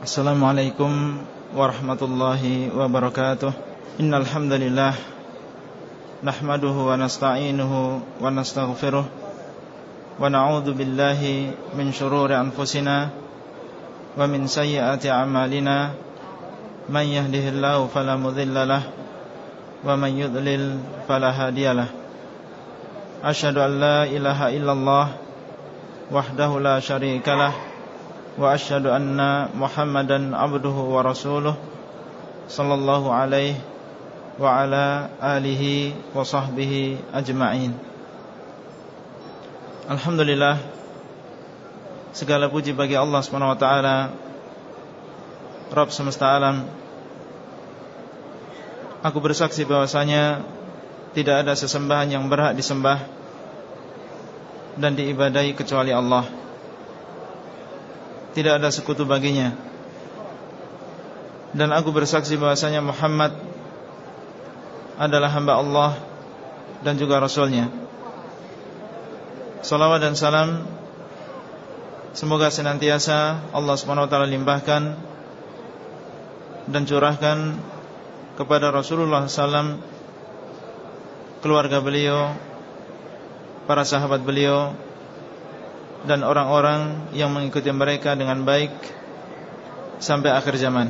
Assalamualaikum warahmatullahi wabarakatuh. Innal hamdalillah nahmaduhu wa nasta'inuhu wa nastaghfiruh wa na'udzu billahi min shururi anfusina wa min sayyiati a'malina. Man yahdihillahu fala wa man yudlil fala hadiyalah Ashhadu an la ilaha illallah wahdahu la syarikalah وأشهد أن محمدا عبده ورسوله صلى الله عليه وعلى آله وصحبه أجمعين Alhamdulillah Segala puji bagi Allah SWT Rabb semesta alam Aku bersaksi bahwasanya Tidak ada sesembahan yang berhak disembah Dan diibadai kecuali Allah tidak ada sekutu baginya. Dan aku bersaksi bahwasanya Muhammad adalah hamba Allah dan juga Rasulnya. Salawat dan salam Semoga senantiasa Allah SWT limpahkan Dan curahkan Kepada Rasulullah SAW Keluarga beliau Para sahabat beliau dan orang-orang yang mengikuti mereka dengan baik sampai akhir zaman.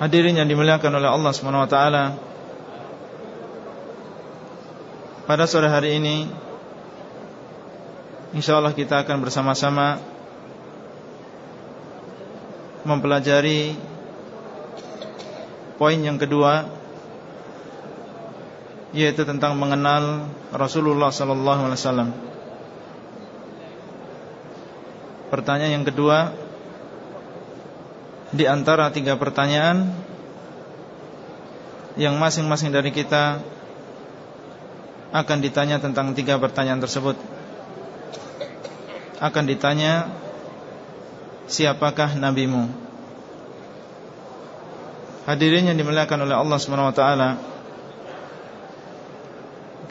Hadirin yang dimuliakan oleh Allah Subhanahu wa taala. Pada sore hari ini insyaallah kita akan bersama-sama mempelajari poin yang kedua yaitu tentang mengenal Rasulullah sallallahu alaihi wasallam. Pertanyaan yang kedua Di antara tiga pertanyaan Yang masing-masing dari kita Akan ditanya tentang tiga pertanyaan tersebut. Akan ditanya Siapakah nabimu? Hadirin yang dimuliakan oleh Allah SWT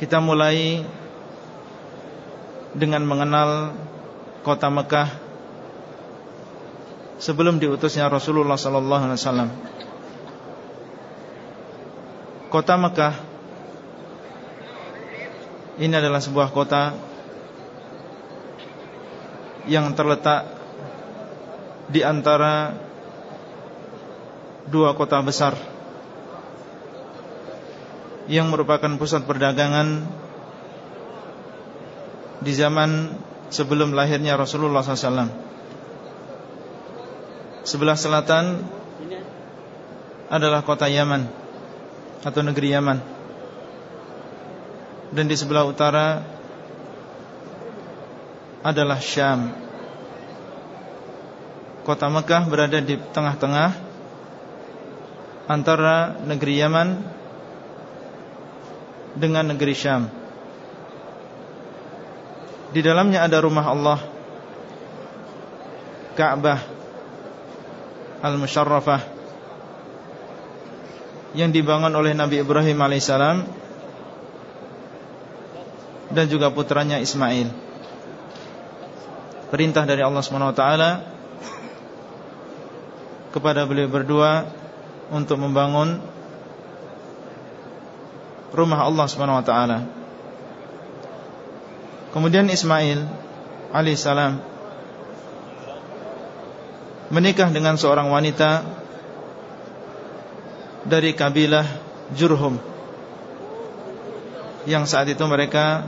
Kita mulai Dengan mengenal Kota Mekah sebelum diutusnya Rasulullah sallallahu alaihi wasallam. Kota Mekah ini adalah sebuah kota yang terletak di antara dua kota besar yang merupakan pusat perdagangan di zaman sebelum lahirnya Rasulullah SAW. Sebelah selatan adalah kota Yaman atau negeri Yaman. Dan di sebelah utara adalah Syam. Kota Mekah berada di tengah-tengah antara negeri Yaman dengan negeri Syam. Di dalamnya ada rumah Allah Ka'bah Al-Musharrafah yang dibangun oleh Nabi Ibrahim alaihissalam dan juga putranya Ismail. Perintah dari Allah SWT kepada beliau berdua untuk membangun rumah Allah SWT. Kemudian Ismail alaihissalam menikah dengan seorang wanita dari kabilah Jurhum yang saat itu mereka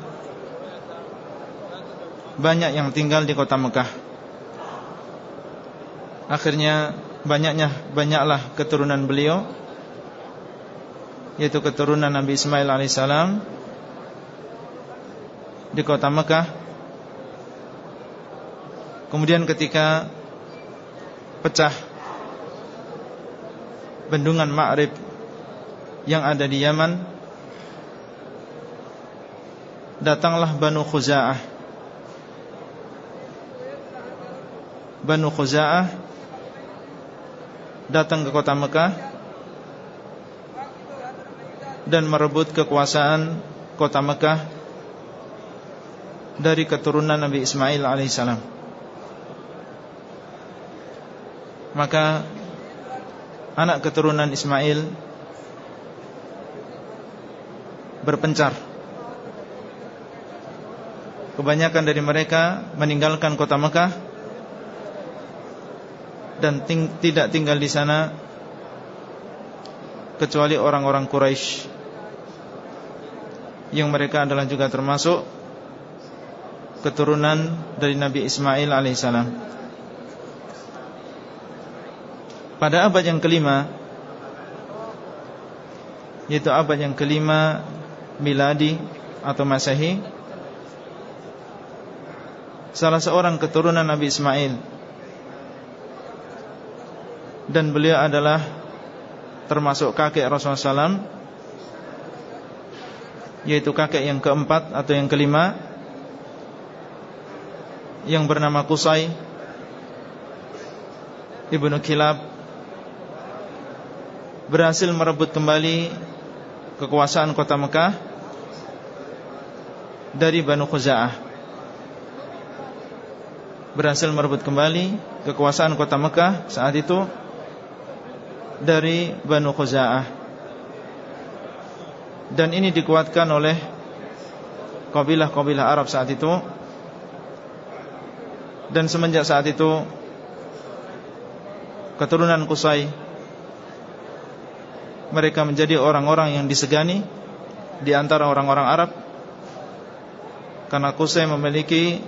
banyak yang tinggal di kota Mekah. Akhirnya banyaknya banyaklah keturunan beliau yaitu keturunan Nabi Ismail alaihissalam di kota Mekah. Kemudian ketika pecah bendungan Ma'rib yang ada di Yaman datanglah Banu Khuza'ah Banu Khuza'ah datang ke kota Mekah dan merebut kekuasaan kota Mekah dari keturunan Nabi Ismail alaihissalam. Maka Anak keturunan Ismail Berpencar. Kebanyakan dari mereka Meninggalkan kota Mekah Dan ting tidak tinggal di sana Kecuali orang-orang Quraisy Yang mereka adalah juga termasuk Keturunan dari Nabi Ismail alaihissalam pada abad yang kelima Yaitu abad yang kelima Miladi atau Masehi Salah seorang keturunan Nabi Ismail. Dan beliau adalah Termasuk kakek Rasulullah SAW Yaitu kakek yang keempat atau yang kelima Yang bernama Kusai Ibnu Kilab berhasil merebut kembali kekuasaan kota Mekah dari Banu Khuza'ah. Berhasil merebut kembali kekuasaan kota Mekah saat itu dari Banu Khuza'ah. Dan ini dikuatkan oleh kabilah-kabilah Arab saat itu. Dan semenjak saat itu keturunan Qusay mereka menjadi orang-orang yang disegani di antara orang-orang Arab karena Qusay memiliki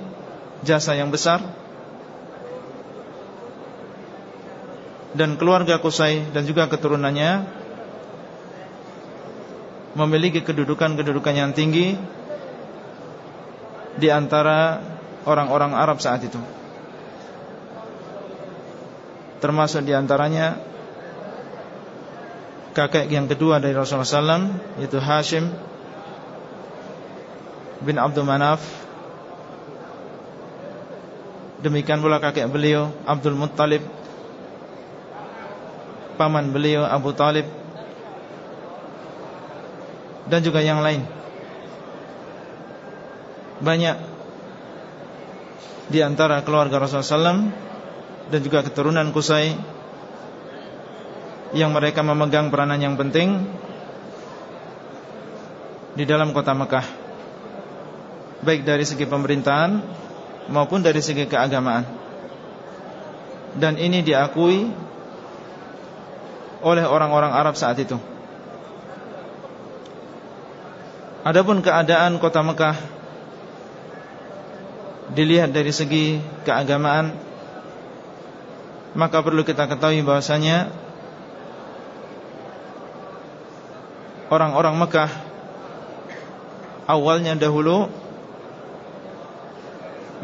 jasa yang besar dan keluarga Qusay dan juga keturunannya memiliki kedudukan-kedudukan yang tinggi di antara orang-orang Arab saat itu. Termasuk di antaranya kakek yang kedua dari Rasulullah SAW yaitu Hashim bin Abdul Manaf. Demikian pula kakek beliau Abdul Muttalib paman beliau Abu Talib dan juga yang lain. Banyak di antara keluarga Rasulullah SAW dan juga keturunan Kusai yang mereka memegang peranan yang penting di dalam kota Mekah. Baik dari segi pemerintahan maupun dari segi keagamaan. Dan ini diakui oleh orang-orang Arab saat itu. Adapun keadaan kota Mekah dilihat dari segi keagamaan maka perlu kita ketahui bahwasanya orang-orang Mekah. Awalnya dahulu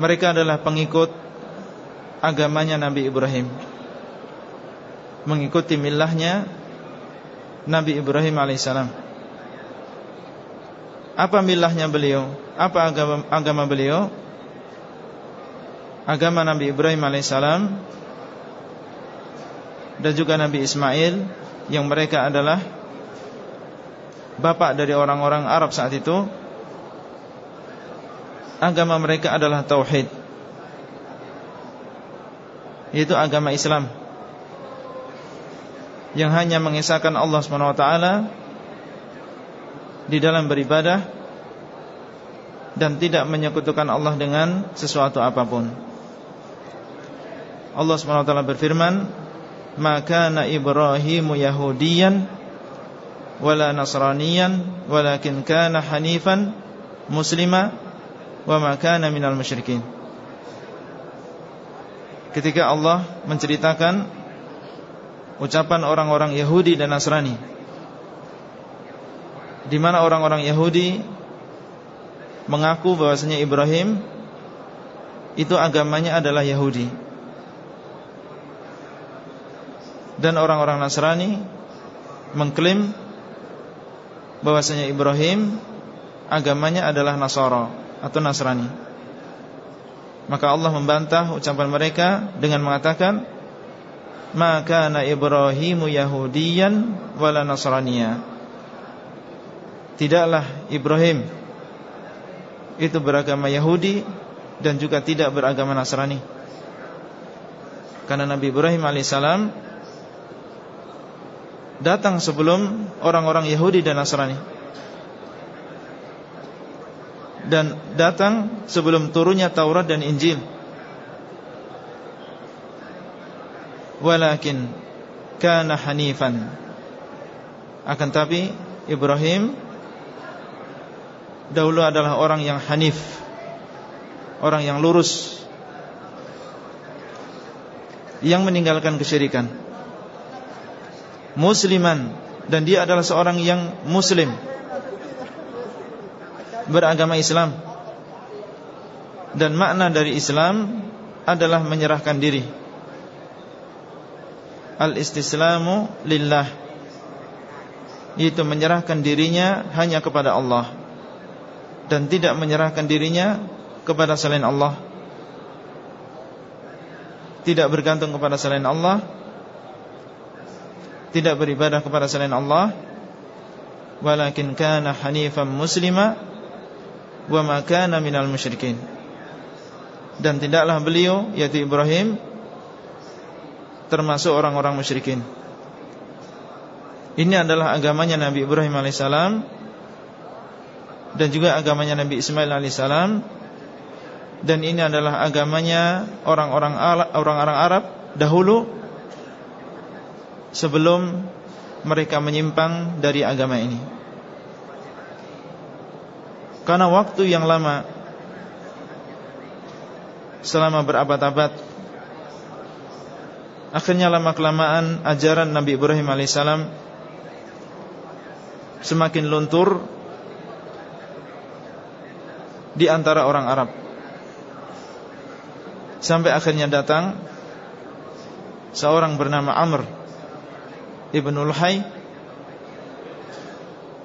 mereka adalah pengikut agamanya Nabi Ibrahim. Mengikuti milahnya Nabi Ibrahim alaihissalam apa milahnya beliau? Apa agama, agama beliau? Agama Nabi Ibrahim alaihissalam dan juga Nabi Ismail yang mereka adalah bapak dari orang-orang Arab saat itu agama mereka adalah tauhid yaitu agama Islam yang hanya mengisahkan Allah SWT di dalam beribadah dan tidak menyekutukan Allah dengan sesuatu apa pun. Allah SWT berfirman, "Maka na Ibrahimu Yahudiyan wala nasraniyan walakin kana hanifan muslima wa ma kana minal Ketika Allah menceritakan ucapan orang-orang Yahudi dan Nasrani di mana orang-orang Yahudi mengaku bahwasanya Ibrahim itu agamanya adalah Yahudi. Dan orang-orang Nasrani mengklaim bahwasanya Ibrahim agamanya adalah Nasara atau Nasrani. Maka Allah membantah ucapan mereka dengan mengatakan maka na Ibrahimu Yahudiyan wala Nasraniya. Tidaklah Ibrahim itu beragama Yahudi dan juga tidak beragama Nasrani. Karena Nabi Ibrahim alaihissalam datang sebelum orang-orang Yahudi dan Nasrani. Dan datang sebelum turunnya Taurat dan Injil. Walakin kana hanifan. Akan tapi Ibrahim dahulu adalah orang yang hanif, orang yang lurus yang meninggalkan kesyirikan musliman. Dan dia adalah seorang yang muslim. Beragama Islam. Dan makna dari Islam adalah menyerahkan diri. Al-istislamu lillah. Itu menyerahkan dirinya hanya kepada Allah. Dan tidak menyerahkan dirinya kepada selain Allah. Tidak bergantung kepada selain Allah tidak beribadah kepada selain Allah walakin kana hanifan muslima wa ma kana minal musyrikin. Dan tidaklah beliau yaitu Ibrahim termasuk orang-orang musyrikin. Ini adalah agamanya Nabi Ibrahim alaihissalam dan juga agamanya Nabi Ismail alaihissalam. Dan ini adalah agamanya orang-orang orang-orang Arab dahulu sebelum mereka menyimpang dari agama ini. Karena waktu yang lama selama berabad-abad akhirnya lama kelamaan ajaran Nabi Ibrahim alaihissalam semakin luntur di antara orang Arab Sampai akhirnya datang Seorang bernama Amr Ibn Ulhay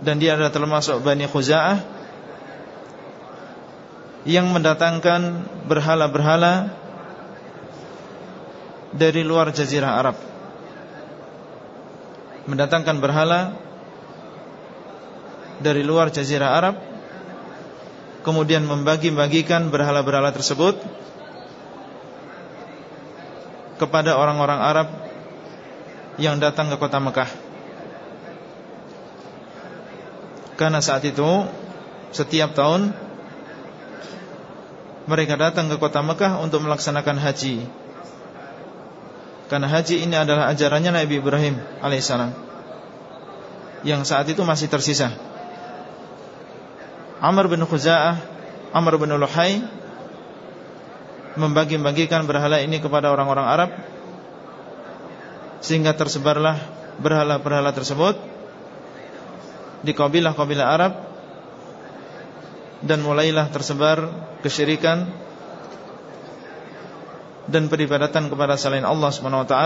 Dan dia adalah termasuk Bani Khuza'ah Yang mendatangkan Berhala-berhala Dari luar Jazirah Arab. Mendatangkan berhala Dari luar Jazirah Arab Kemudian membagi-bagikan berhala-berhala tersebut kepada orang-orang Arab yang datang ke kota Mekah. Karena saat itu setiap tahun mereka datang ke kota Mekah untuk melaksanakan haji. Karena haji ini adalah ajarannya Nabi Ibrahim alaihissalam yang saat itu masih tersisa. Amr bin Khuza'ah, Amr bin Luhai membagi-bagikan berhala ini kepada orang-orang Arab sehingga tersebarlah berhala-berhala tersebut di kabilah-kabilah Arab dan mulailah tersebar kesyirikan dan peribadatan kepada selain Allah SWT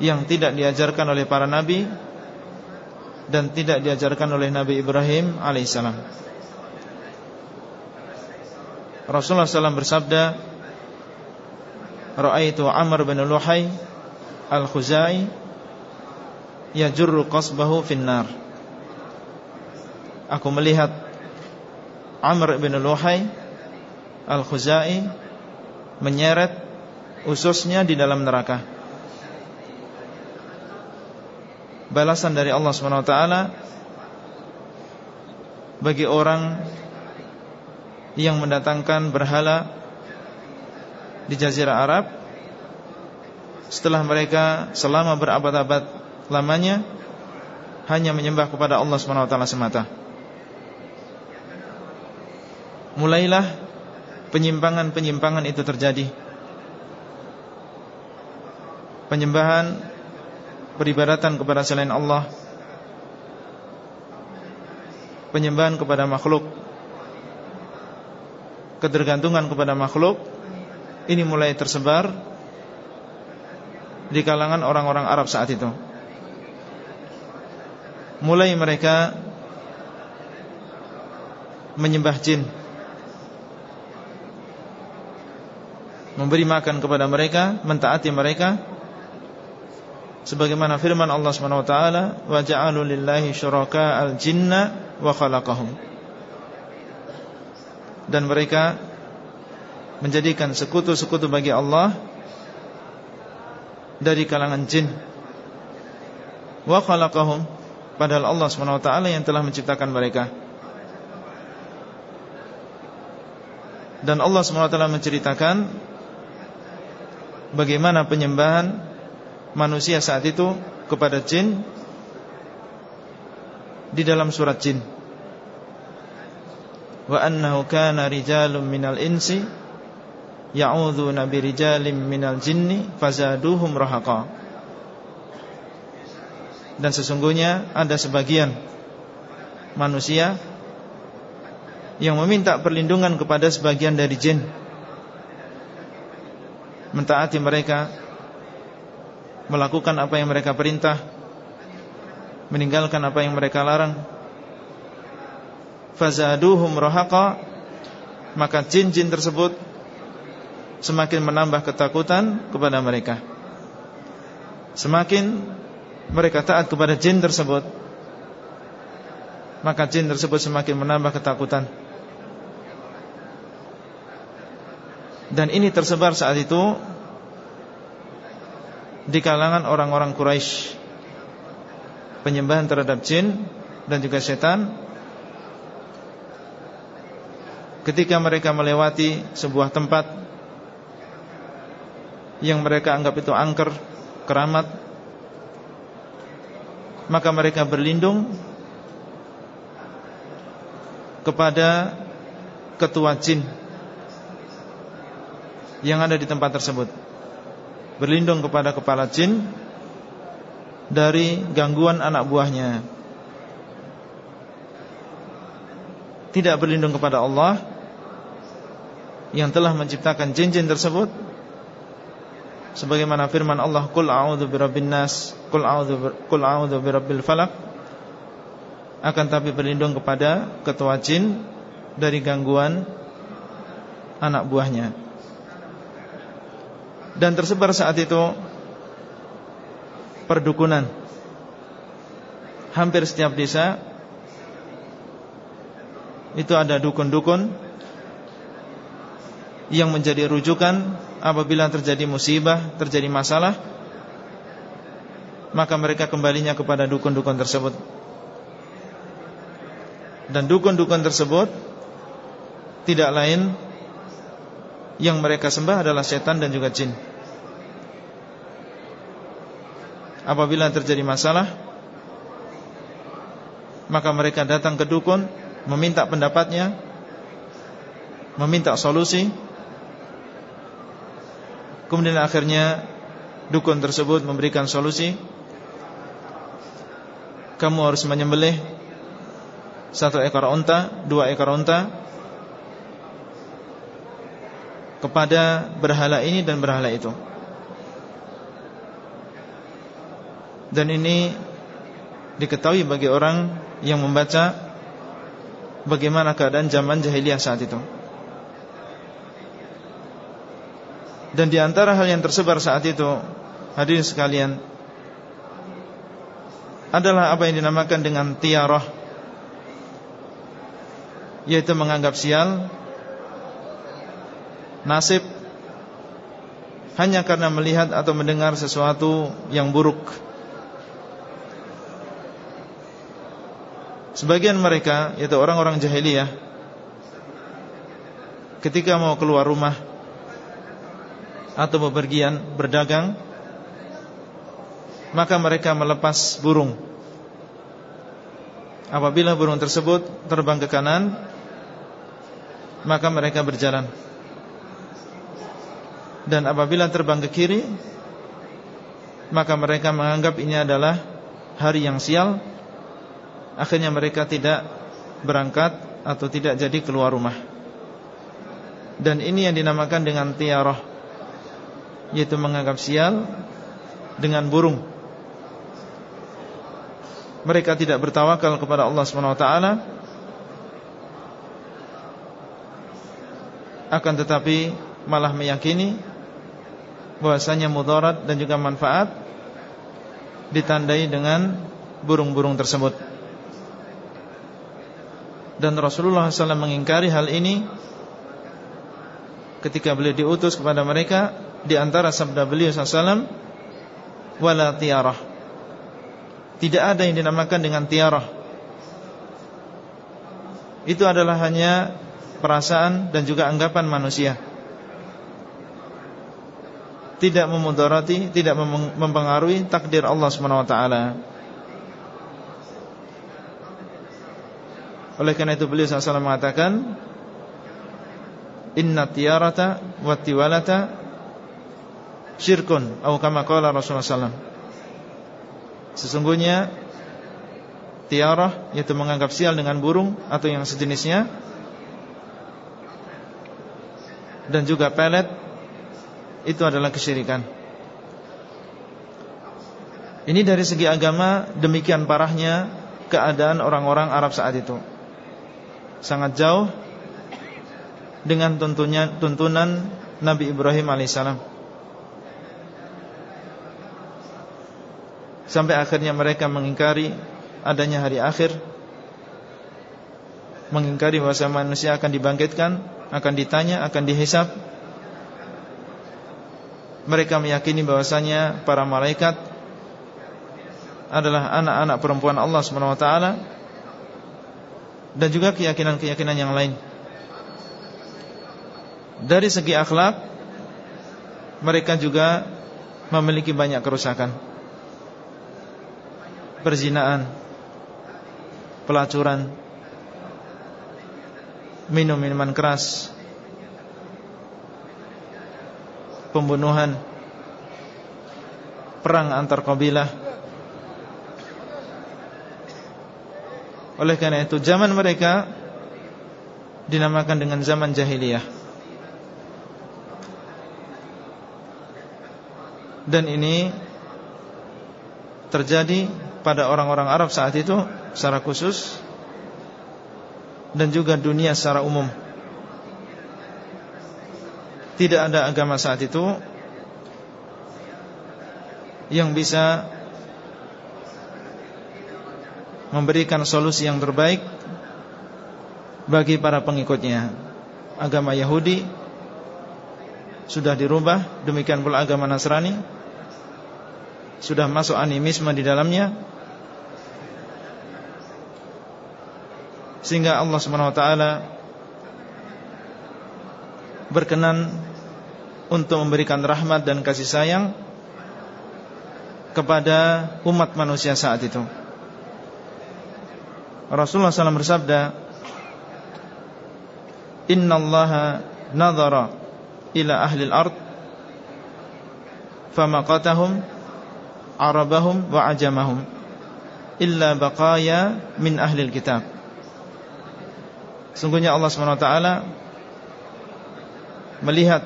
yang tidak diajarkan oleh para nabi dan tidak diajarkan oleh Nabi Ibrahim alaihissalam. Rasulullah SAW bersabda Ra'aitu Amr bin Luhai Al-Khuzai Yajurru qasbahu finnar. Aku melihat Amr bin Luhai Al-Khuzai Menyeret Ususnya di dalam neraka. Balasan dari Allah SWT Bagi orang yang mendatangkan berhala di jazirah Arab setelah mereka selama berabad-abad lamanya hanya menyembah kepada Allah SWT semata. Mulailah penyimpangan-penyimpangan itu terjadi. Penyembahan peribadatan kepada selain Allah. Penyembahan kepada makhluk ketergantungan kepada makhluk ini mulai tersebar di kalangan orang-orang Arab saat itu. Mulai mereka menyembah jin, memberi makan kepada mereka, mentaati mereka, sebagaimana firman Allah Subhanahu wa taala, "Wa ja'alu lillahi syuraka al-jinna wa khalaqahum." dan mereka menjadikan sekutu-sekutu bagi Allah dari kalangan jin. Wa khalaqahum padahal Allah SWT yang telah menciptakan mereka. Dan Allah SWT menceritakan bagaimana penyembahan manusia saat itu kepada jin di dalam surat jin. Wa annahu kana rijalun minal insi ya'udzuuna birijalin minal jinni fazaduhum rahaqa. Dan sesungguhnya ada sebagian manusia yang meminta perlindungan kepada sebagian dari jin. Mentaati mereka melakukan apa yang mereka perintah meninggalkan apa yang mereka larang. Fazaduhum rahaqa maka jin-jin tersebut semakin menambah ketakutan kepada mereka. Semakin mereka taat kepada jin tersebut maka jin tersebut semakin menambah ketakutan. Dan ini tersebar saat itu di kalangan orang-orang Quraisy penyembahan terhadap jin dan juga setan. Ketika mereka melewati sebuah tempat yang mereka anggap itu angker, keramat, maka mereka berlindung kepada ketua jin yang ada di tempat tersebut. Berlindung kepada kepala jin dari gangguan anak buahnya. Tidak berlindung kepada Allah yang telah menciptakan jin-jin tersebut sebagaimana firman Allah qul a'udzu birabbin nas qul a'udzu qul a'udzu birabbil falaq. Akan tapi berlindung kepada ketua jin dari gangguan anak buahnya. Dan tersebar saat itu perdukunan. Hampir setiap desa itu ada dukun-dukun yang menjadi rujukan apabila terjadi musibah, terjadi masalah, maka mereka kembalinya kepada dukun-dukun tersebut. Dan dukun-dukun tersebut tidak lain yang mereka sembah adalah setan dan juga jin. Apabila terjadi masalah, maka mereka datang ke dukun, meminta pendapatnya, meminta solusi Kemudian akhirnya dukun tersebut memberikan solusi. Kamu harus menyembelih Satu ekor unta Dua ekor unta Kepada berhala ini dan berhala itu. Dan ini Diketahui bagi orang Yang membaca Bagaimana keadaan zaman jahiliyah saat itu Dan di antara hal yang tersebar saat itu Hadirin sekalian Adalah apa yang dinamakan dengan tiarah Yaitu menganggap sial Nasib Hanya karena melihat atau mendengar sesuatu yang buruk. Sebagian mereka Yaitu orang-orang jahiliyah Ketika mau keluar rumah atau bepergian berdagang maka mereka melepas burung. Apabila burung tersebut terbang ke kanan maka mereka berjalan. Dan apabila terbang ke kiri maka mereka menganggap ini adalah hari yang sial. Akhirnya mereka tidak berangkat atau tidak jadi keluar rumah. Dan ini yang dinamakan dengan tiarah yaitu menganggap sial dengan burung. Mereka tidak bertawakal kepada Allah SWT Akan tetapi malah meyakini bahwasanya mudarat dan juga manfaat ditandai dengan burung-burung tersebut. Dan Rasulullah SAW mengingkari hal ini ketika beliau diutus kepada mereka di antara sabda beliau SAW wala tiarah. Tidak ada yang dinamakan dengan tiarah. Itu adalah hanya perasaan dan juga anggapan manusia. Tidak memudarati, tidak mempengaruhi takdir Allah taala. Oleh karena itu beliau SAW mengatakan Inna tiarata wa tiwalata syirkun atau kama qala Rasulullah SAW Sesungguhnya tiarah yaitu menganggap sial dengan burung atau yang sejenisnya dan juga pelet itu adalah kesyirikan. Ini dari segi agama demikian parahnya keadaan orang-orang Arab saat itu. Sangat jauh dengan tuntunan, tuntunan Nabi Ibrahim alaihissalam. Sampai akhirnya mereka mengingkari adanya hari akhir. Mengingkari bahwa manusia akan dibangkitkan Akan ditanya, akan dihisap. Mereka meyakini bahwasanya para malaikat Adalah anak-anak perempuan Allah SWT Dan juga keyakinan-keyakinan yang lain. Dari segi akhlak Mereka juga Memiliki banyak kerusakan Perzinaan. Pelacuran. Minum minuman keras. Pembunuhan. Perang antar kabilah. Oleh karena itu zaman mereka Dinamakan dengan zaman jahiliyah. Dan ini terjadi pada orang-orang Arab saat itu secara khusus dan juga dunia secara umum. Tidak ada agama saat itu yang bisa memberikan solusi yang terbaik bagi para pengikutnya. Agama Yahudi sudah dirubah, demikian pula agama Nasrani sudah masuk animisme di dalamnya sehingga Allah Subhanahu wa taala berkenan untuk memberikan rahmat dan kasih sayang kepada umat manusia saat itu. Rasulullah SAW bersabda, Inna Allah nadhara ila ahli al-ard famaqatahum arabahum wa ajamahum illa baqaya min ahli al-kitab Sungguhnya Allah SWT melihat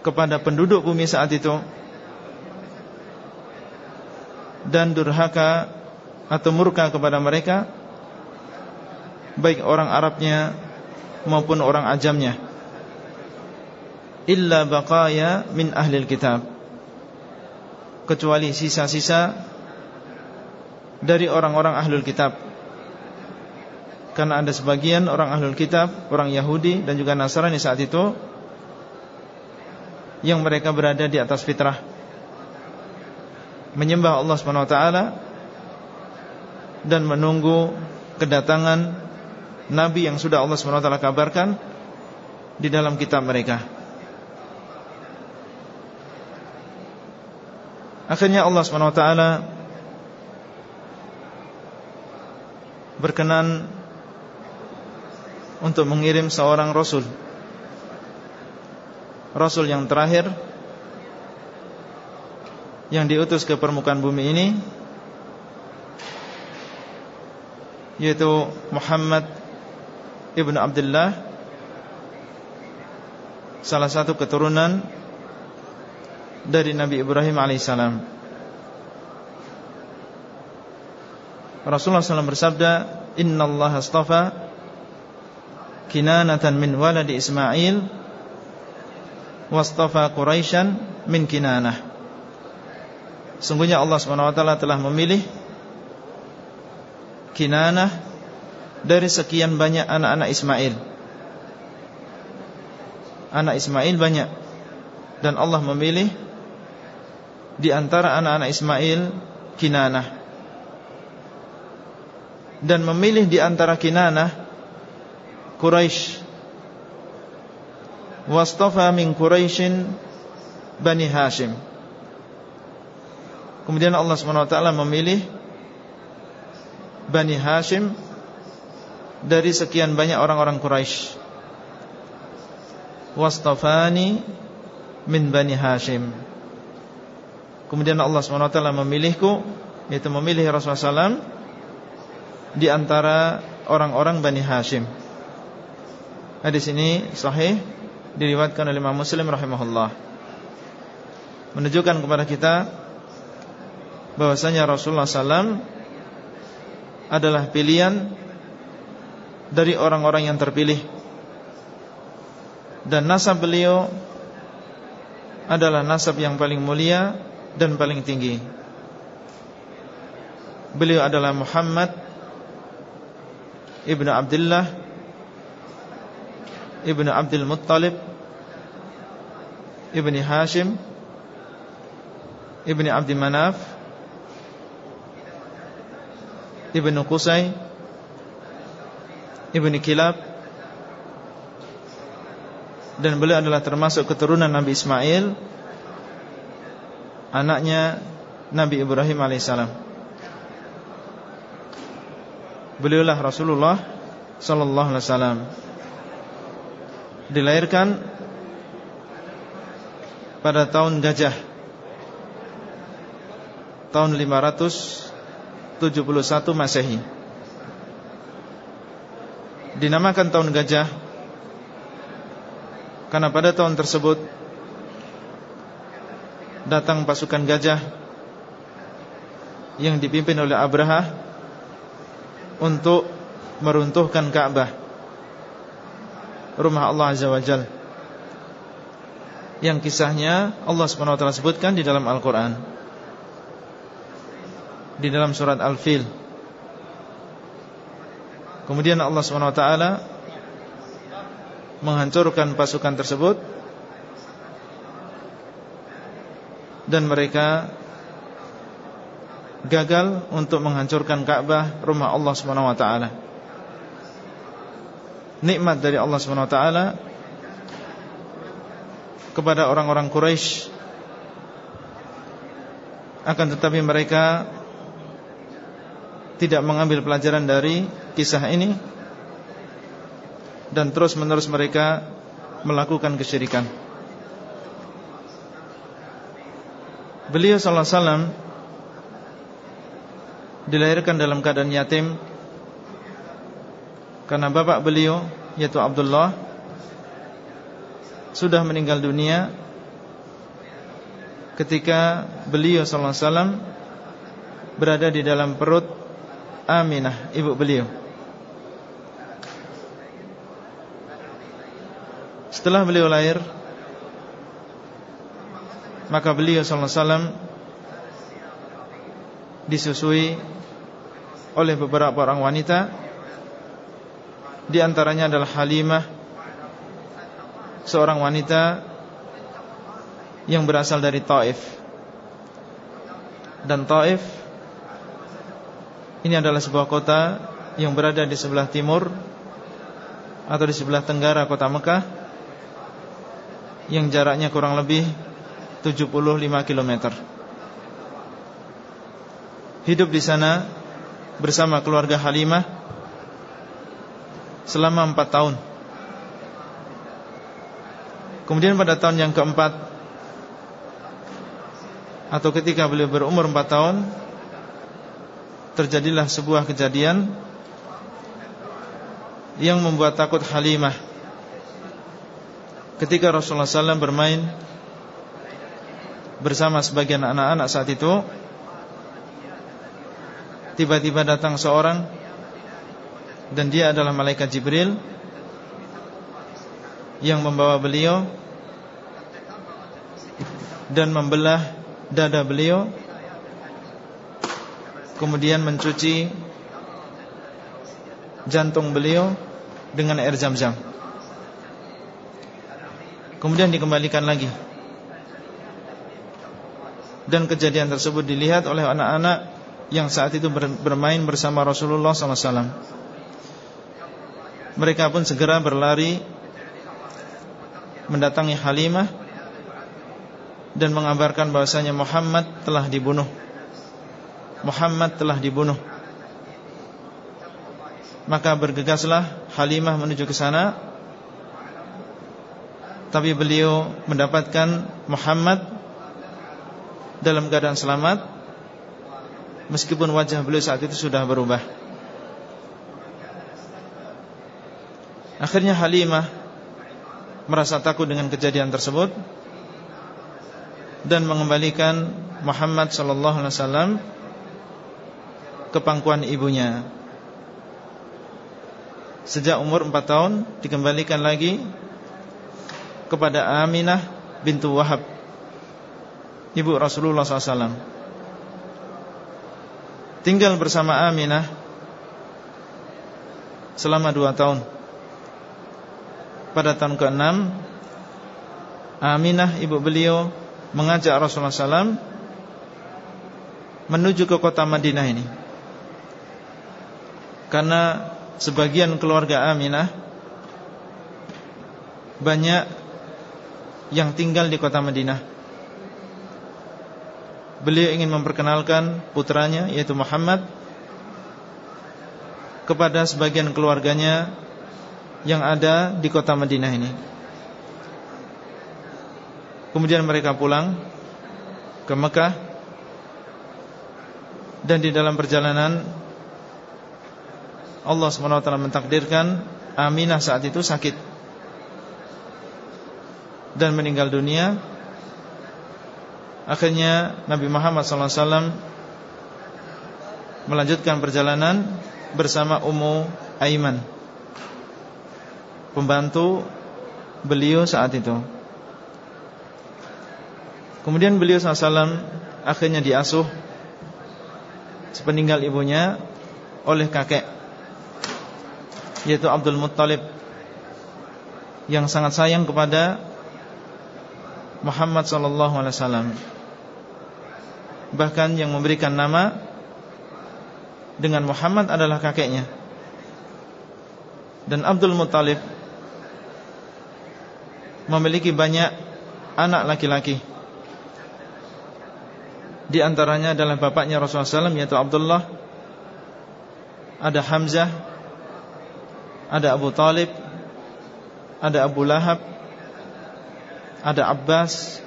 kepada penduduk bumi saat itu dan durhaka atau murka kepada mereka baik orang Arabnya maupun orang ajamnya. Illa baqaya min ahli kitab kecuali sisa-sisa dari orang-orang ahlul kitab. Karena ada sebagian orang ahlul kitab orang Yahudi dan juga Nasrani saat itu yang mereka berada di atas fitrah. Menyembah Allah SWT dan menunggu kedatangan Nabi yang sudah Allah SWT kabarkan di dalam kitab mereka Akhirnya Allah SWT Berkenan Untuk mengirim seorang Rasul. Rasul yang terakhir Yang diutus ke permukaan bumi ini Yaitu Muhammad Ibn Abdullah Salah satu keturunan dari Nabi Ibrahim alaihissalam. Rasulullah SAW bersabda, Inna Allah astafa kinanatan min waladi Ismail wastafa Quraisyan min kinanah. Sungguhnya Allah SWT telah memilih kinanah dari sekian banyak anak-anak Ismail. Anak Ismail banyak dan Allah memilih di antara anak-anak Ismail Kinanah. Dan memilih di antara Kinanah Quraisy wastafa min Quraisyin Bani Hashim. Kemudian Allah SWT memilih Bani Hashim dari sekian banyak orang-orang Quraisy wastafani min Bani Hashim kemudian Allah SWT memilihku yaitu memilih Rasulullah SAW di antara orang-orang Bani Hashim. Hadis ini sahih diriwayatkan oleh Imam Muslim rahimahullah. Menunjukkan kepada kita bahwasanya Rasulullah SAW adalah pilihan dari orang-orang yang terpilih dan nasab beliau adalah nasab yang paling mulia dan paling tinggi. Beliau adalah Muhammad Ibnu Abdullah Ibnu Abdul Muttalib Ibni Hashim Ibni Abdi Manaf Ibnu Qusay Ibni Kilab Dan beliau adalah termasuk keturunan Nabi Ismail Anaknya Nabi Ibrahim alaihissalam. Beliaulah Rasulullah sallallahu alaihi wasallam. Dilahirkan pada tahun gajah tahun 571 Masehi. Dinamakan tahun gajah karena pada tahun tersebut datang pasukan gajah yang dipimpin oleh Abraha untuk meruntuhkan Ka'bah rumah Allah Azza wa Jal. Yang kisahnya Allah SWT sebutkan di dalam Al-Quran di dalam surat Al-Fil. Kemudian Allah SWT menghancurkan pasukan tersebut dan mereka gagal untuk menghancurkan Ka'bah rumah Allah Subhanahu wa taala. Nikmat dari Allah Subhanahu wa taala kepada orang-orang Quraisy akan tetapi mereka tidak mengambil pelajaran dari kisah ini dan terus-menerus mereka melakukan kesyirikan. Beliau sallallahu alaihi wasallam dilahirkan dalam keadaan yatim karena bapak beliau yaitu Abdullah sudah meninggal dunia ketika beliau sallallahu alaihi wasallam berada di dalam perut Aminah ibu beliau. Setelah beliau lahir maka beliau sallallahu alaihi disusui oleh beberapa orang wanita. Di antaranya adalah Halimah Seorang wanita Yang berasal dari Taif. Dan Taif Ini adalah sebuah kota Yang berada di sebelah timur Atau di sebelah tenggara kota Mekah Yang jaraknya kurang lebih 75 km Hidup di sana bersama keluarga Halimah selama empat tahun. Kemudian pada tahun yang keempat atau ketika beliau berumur empat tahun terjadilah sebuah kejadian yang membuat takut Halimah ketika Rasulullah SAW bermain bersama sebagian anak-anak saat itu Tiba-tiba datang seorang Dan dia adalah malaikat Jibril Yang membawa beliau Dan membelah dada beliau Kemudian mencuci Jantung beliau Dengan air zam-zam. Kemudian dikembalikan lagi Dan kejadian tersebut dilihat oleh anak-anak Yang saat itu bermain bersama Rasulullah SAW Mereka pun segera berlari Mendatangi Halimah Dan mengabarkan bahwasanya Muhammad telah dibunuh. Muhammad telah dibunuh. Maka bergegaslah Halimah menuju ke sana. Tapi beliau mendapatkan Muhammad dalam keadaan selamat Meskipun wajah beliau saat itu sudah berubah. Akhirnya Halimah Merasa takut dengan kejadian tersebut Dan mengembalikan Muhammad Sallallahu Alaihi Wasallam Ke pangkuan ibunya. Sejak umur 4 tahun Dikembalikan lagi Kepada Aminah bintu Wahab ibu Rasulullah SAW Tinggal bersama Aminah Selama dua tahun. Pada tahun ke-6 Aminah ibu beliau Mengajak Rasulullah SAW Menuju ke kota Madinah ini. Karena Sebagian keluarga Aminah Banyak Yang tinggal di kota Madinah beliau ingin memperkenalkan putranya yaitu Muhammad kepada sebagian keluarganya yang ada di kota Madinah ini. Kemudian mereka pulang ke Mekah. Dan di dalam perjalanan Allah SWT mentakdirkan Aminah saat itu sakit. Dan meninggal dunia Akhirnya Nabi Muhammad SAW Melanjutkan perjalanan Bersama Ummu Aiman. Pembantu Beliau saat itu. Kemudian beliau SAW Akhirnya diasuh Sepeninggal ibunya Oleh kakek Yaitu Abdul Muttalib Yang sangat sayang kepada Muhammad Sallallahu Alaihi Wasallam Bahkan yang memberikan nama Dengan Muhammad adalah kakeknya. Dan Abdul Muttalib Memiliki banyak Anak laki-laki. Di antaranya adalah bapaknya Rasulullah SAW Yaitu Abdullah. Ada Hamzah Ada Abu Talib Ada Abu Lahab Ada Abbas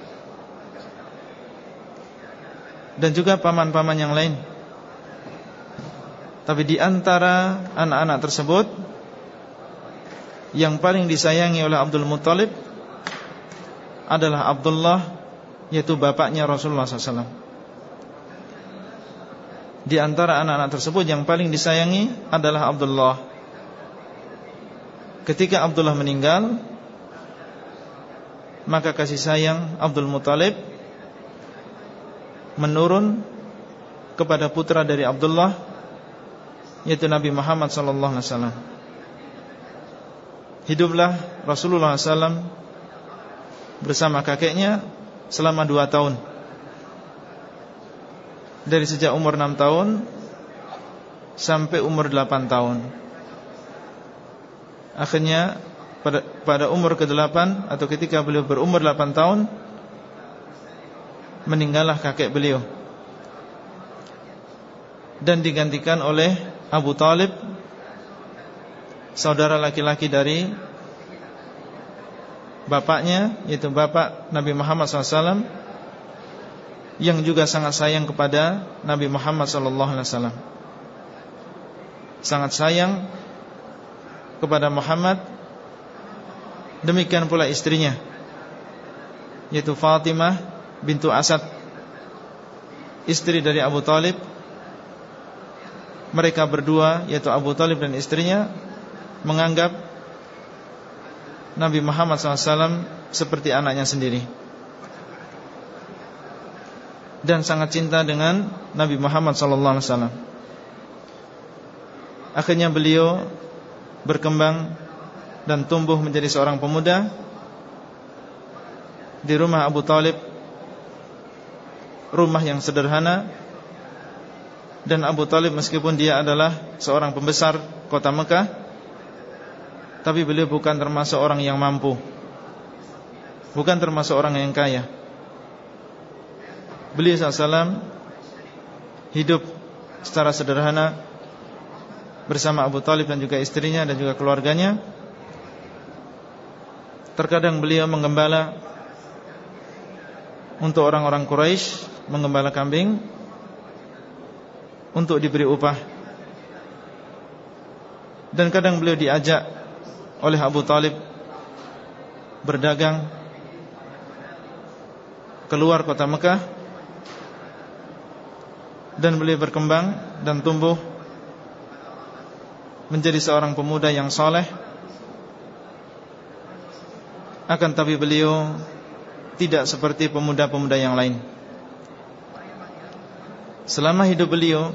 dan juga paman-paman yang lain. Tapi di antara anak-anak tersebut yang paling disayangi oleh Abdul Muttalib adalah Abdullah yaitu bapaknya Rasulullah SAW. Di antara anak-anak tersebut yang paling disayangi adalah Abdullah. Ketika Abdullah meninggal, maka kasih sayang Abdul Muttalib menurun kepada putra dari Abdullah yaitu Nabi Muhammad sallallahu alaihi wasallam. Hiduplah Rasulullah SAW bersama kakeknya selama dua tahun. Dari sejak umur enam tahun sampai umur delapan tahun. Akhirnya pada, pada umur ke-8 atau ketika beliau berumur 8 tahun meninggallah kakek beliau. Dan digantikan oleh Abu Talib saudara laki-laki dari bapaknya yaitu bapak Nabi Muhammad SAW yang juga sangat sayang kepada Nabi Muhammad SAW sangat sayang kepada Muhammad demikian pula istrinya yaitu Fatimah bintu Asad Istri dari Abu Talib. Mereka berdua Yaitu Abu Talib dan istrinya Menganggap Nabi Muhammad SAW Seperti anaknya sendiri. Dan sangat cinta dengan Nabi Muhammad SAW Akhirnya beliau Berkembang Dan tumbuh menjadi seorang pemuda Di rumah Abu Talib rumah yang sederhana. Dan Abu Talib meskipun dia adalah seorang pembesar kota Mekah tapi beliau bukan termasuk orang yang mampu. Bukan termasuk orang yang kaya. Beliau SAW hidup secara sederhana bersama Abu Talib dan juga istrinya dan juga keluarganya. Terkadang beliau menggembala untuk orang-orang Quraisy mengembala kambing untuk diberi upah. Dan kadang beliau diajak oleh Abu Talib berdagang keluar kota Mekah dan beliau berkembang dan tumbuh menjadi seorang pemuda yang soleh akan tapi beliau tidak seperti pemuda-pemuda yang lain. Selama hidup beliau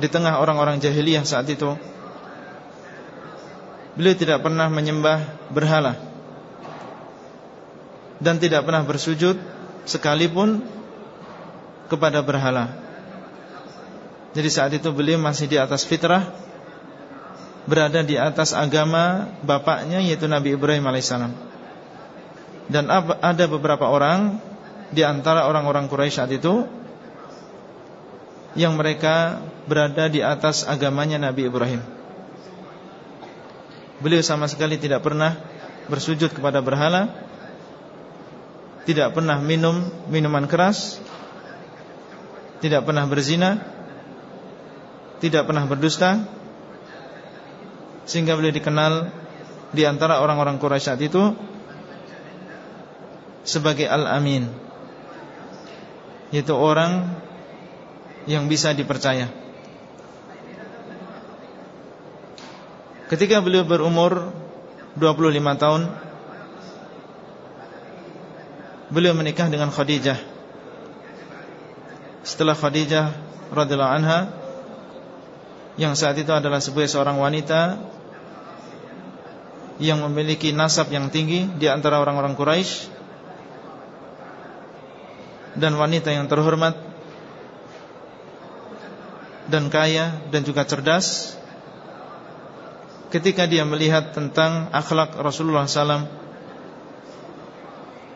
di tengah orang-orang jahiliyah saat itu, beliau tidak pernah menyembah berhala dan tidak pernah bersujud sekalipun kepada berhala. Jadi saat itu beliau masih di atas fitrah Berada di atas agama bapaknya yaitu Nabi Ibrahim alaihissalam dan ada beberapa orang di antara orang-orang Quraisy saat itu yang mereka berada di atas agamanya Nabi Ibrahim. Beliau sama sekali tidak pernah bersujud kepada berhala, tidak pernah minum minuman keras, tidak pernah berzina, tidak pernah berdusta, sehingga beliau dikenal di antara orang-orang Quraisy saat itu sebagai Al-Amin Yaitu orang yang bisa dipercaya. Ketika beliau berumur 25 tahun Beliau menikah dengan Khadijah. Setelah Khadijah radhiyallahu anha Yang saat itu adalah sebuah seorang wanita Yang memiliki nasab yang tinggi Di antara orang-orang Quraisy dan wanita yang terhormat dan kaya dan juga cerdas ketika dia melihat tentang akhlak Rasulullah SAW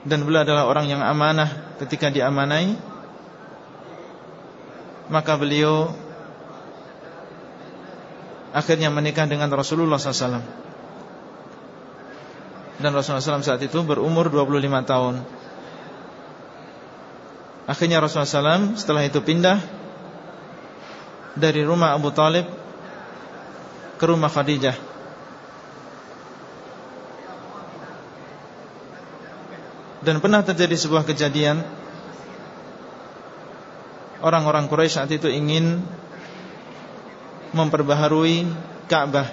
dan beliau adalah orang yang amanah ketika diamanai maka beliau akhirnya menikah dengan Rasulullah SAW dan Rasulullah SAW saat itu berumur 25 tahun. Akhirnya Rasulullah SAW setelah itu pindah Dari rumah Abu Talib Ke rumah Khadijah. Dan pernah terjadi sebuah kejadian. Orang-orang Quraisy saat itu ingin Memperbaharui Ka'bah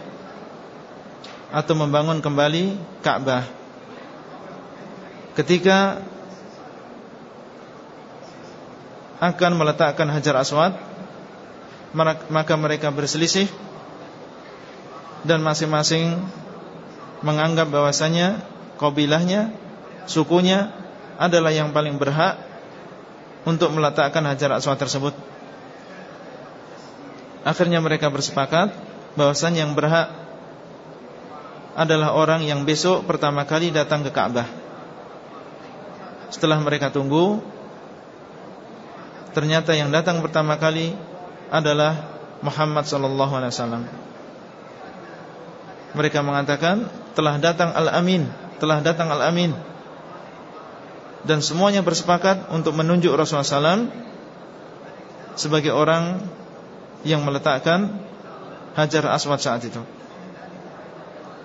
Atau membangun kembali Ka'bah. Ketika akan meletakkan hajar aswad Maka mereka berselisih Dan masing-masing Menganggap bahwasanya Kobilahnya Sukunya adalah yang paling berhak Untuk meletakkan hajar aswad tersebut. Akhirnya mereka bersepakat bahwasanya yang berhak Adalah orang yang besok pertama kali datang ke Ka'bah Setelah mereka tunggu Ternyata yang datang pertama kali adalah Muhammad sallallahu alaihi wasallam. Mereka mengatakan telah datang Al-Amin, telah datang Al-Amin. Dan semuanya bersepakat untuk menunjuk Rasulullah SAW sebagai orang yang meletakkan Hajar Aswad saat itu.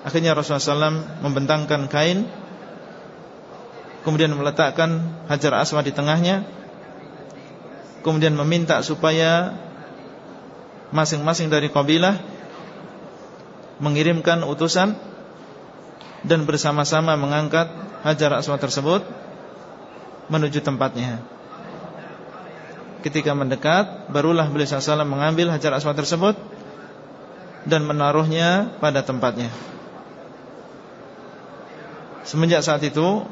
Akhirnya Rasulullah SAW membentangkan kain Kemudian meletakkan Hajar Aswad di tengahnya kemudian meminta supaya masing-masing dari kabilah mengirimkan utusan dan bersama-sama mengangkat Hajar Aswad tersebut menuju tempatnya. Ketika mendekat, barulah beliau SAW mengambil Hajar Aswad tersebut dan menaruhnya pada tempatnya. Semenjak saat itu,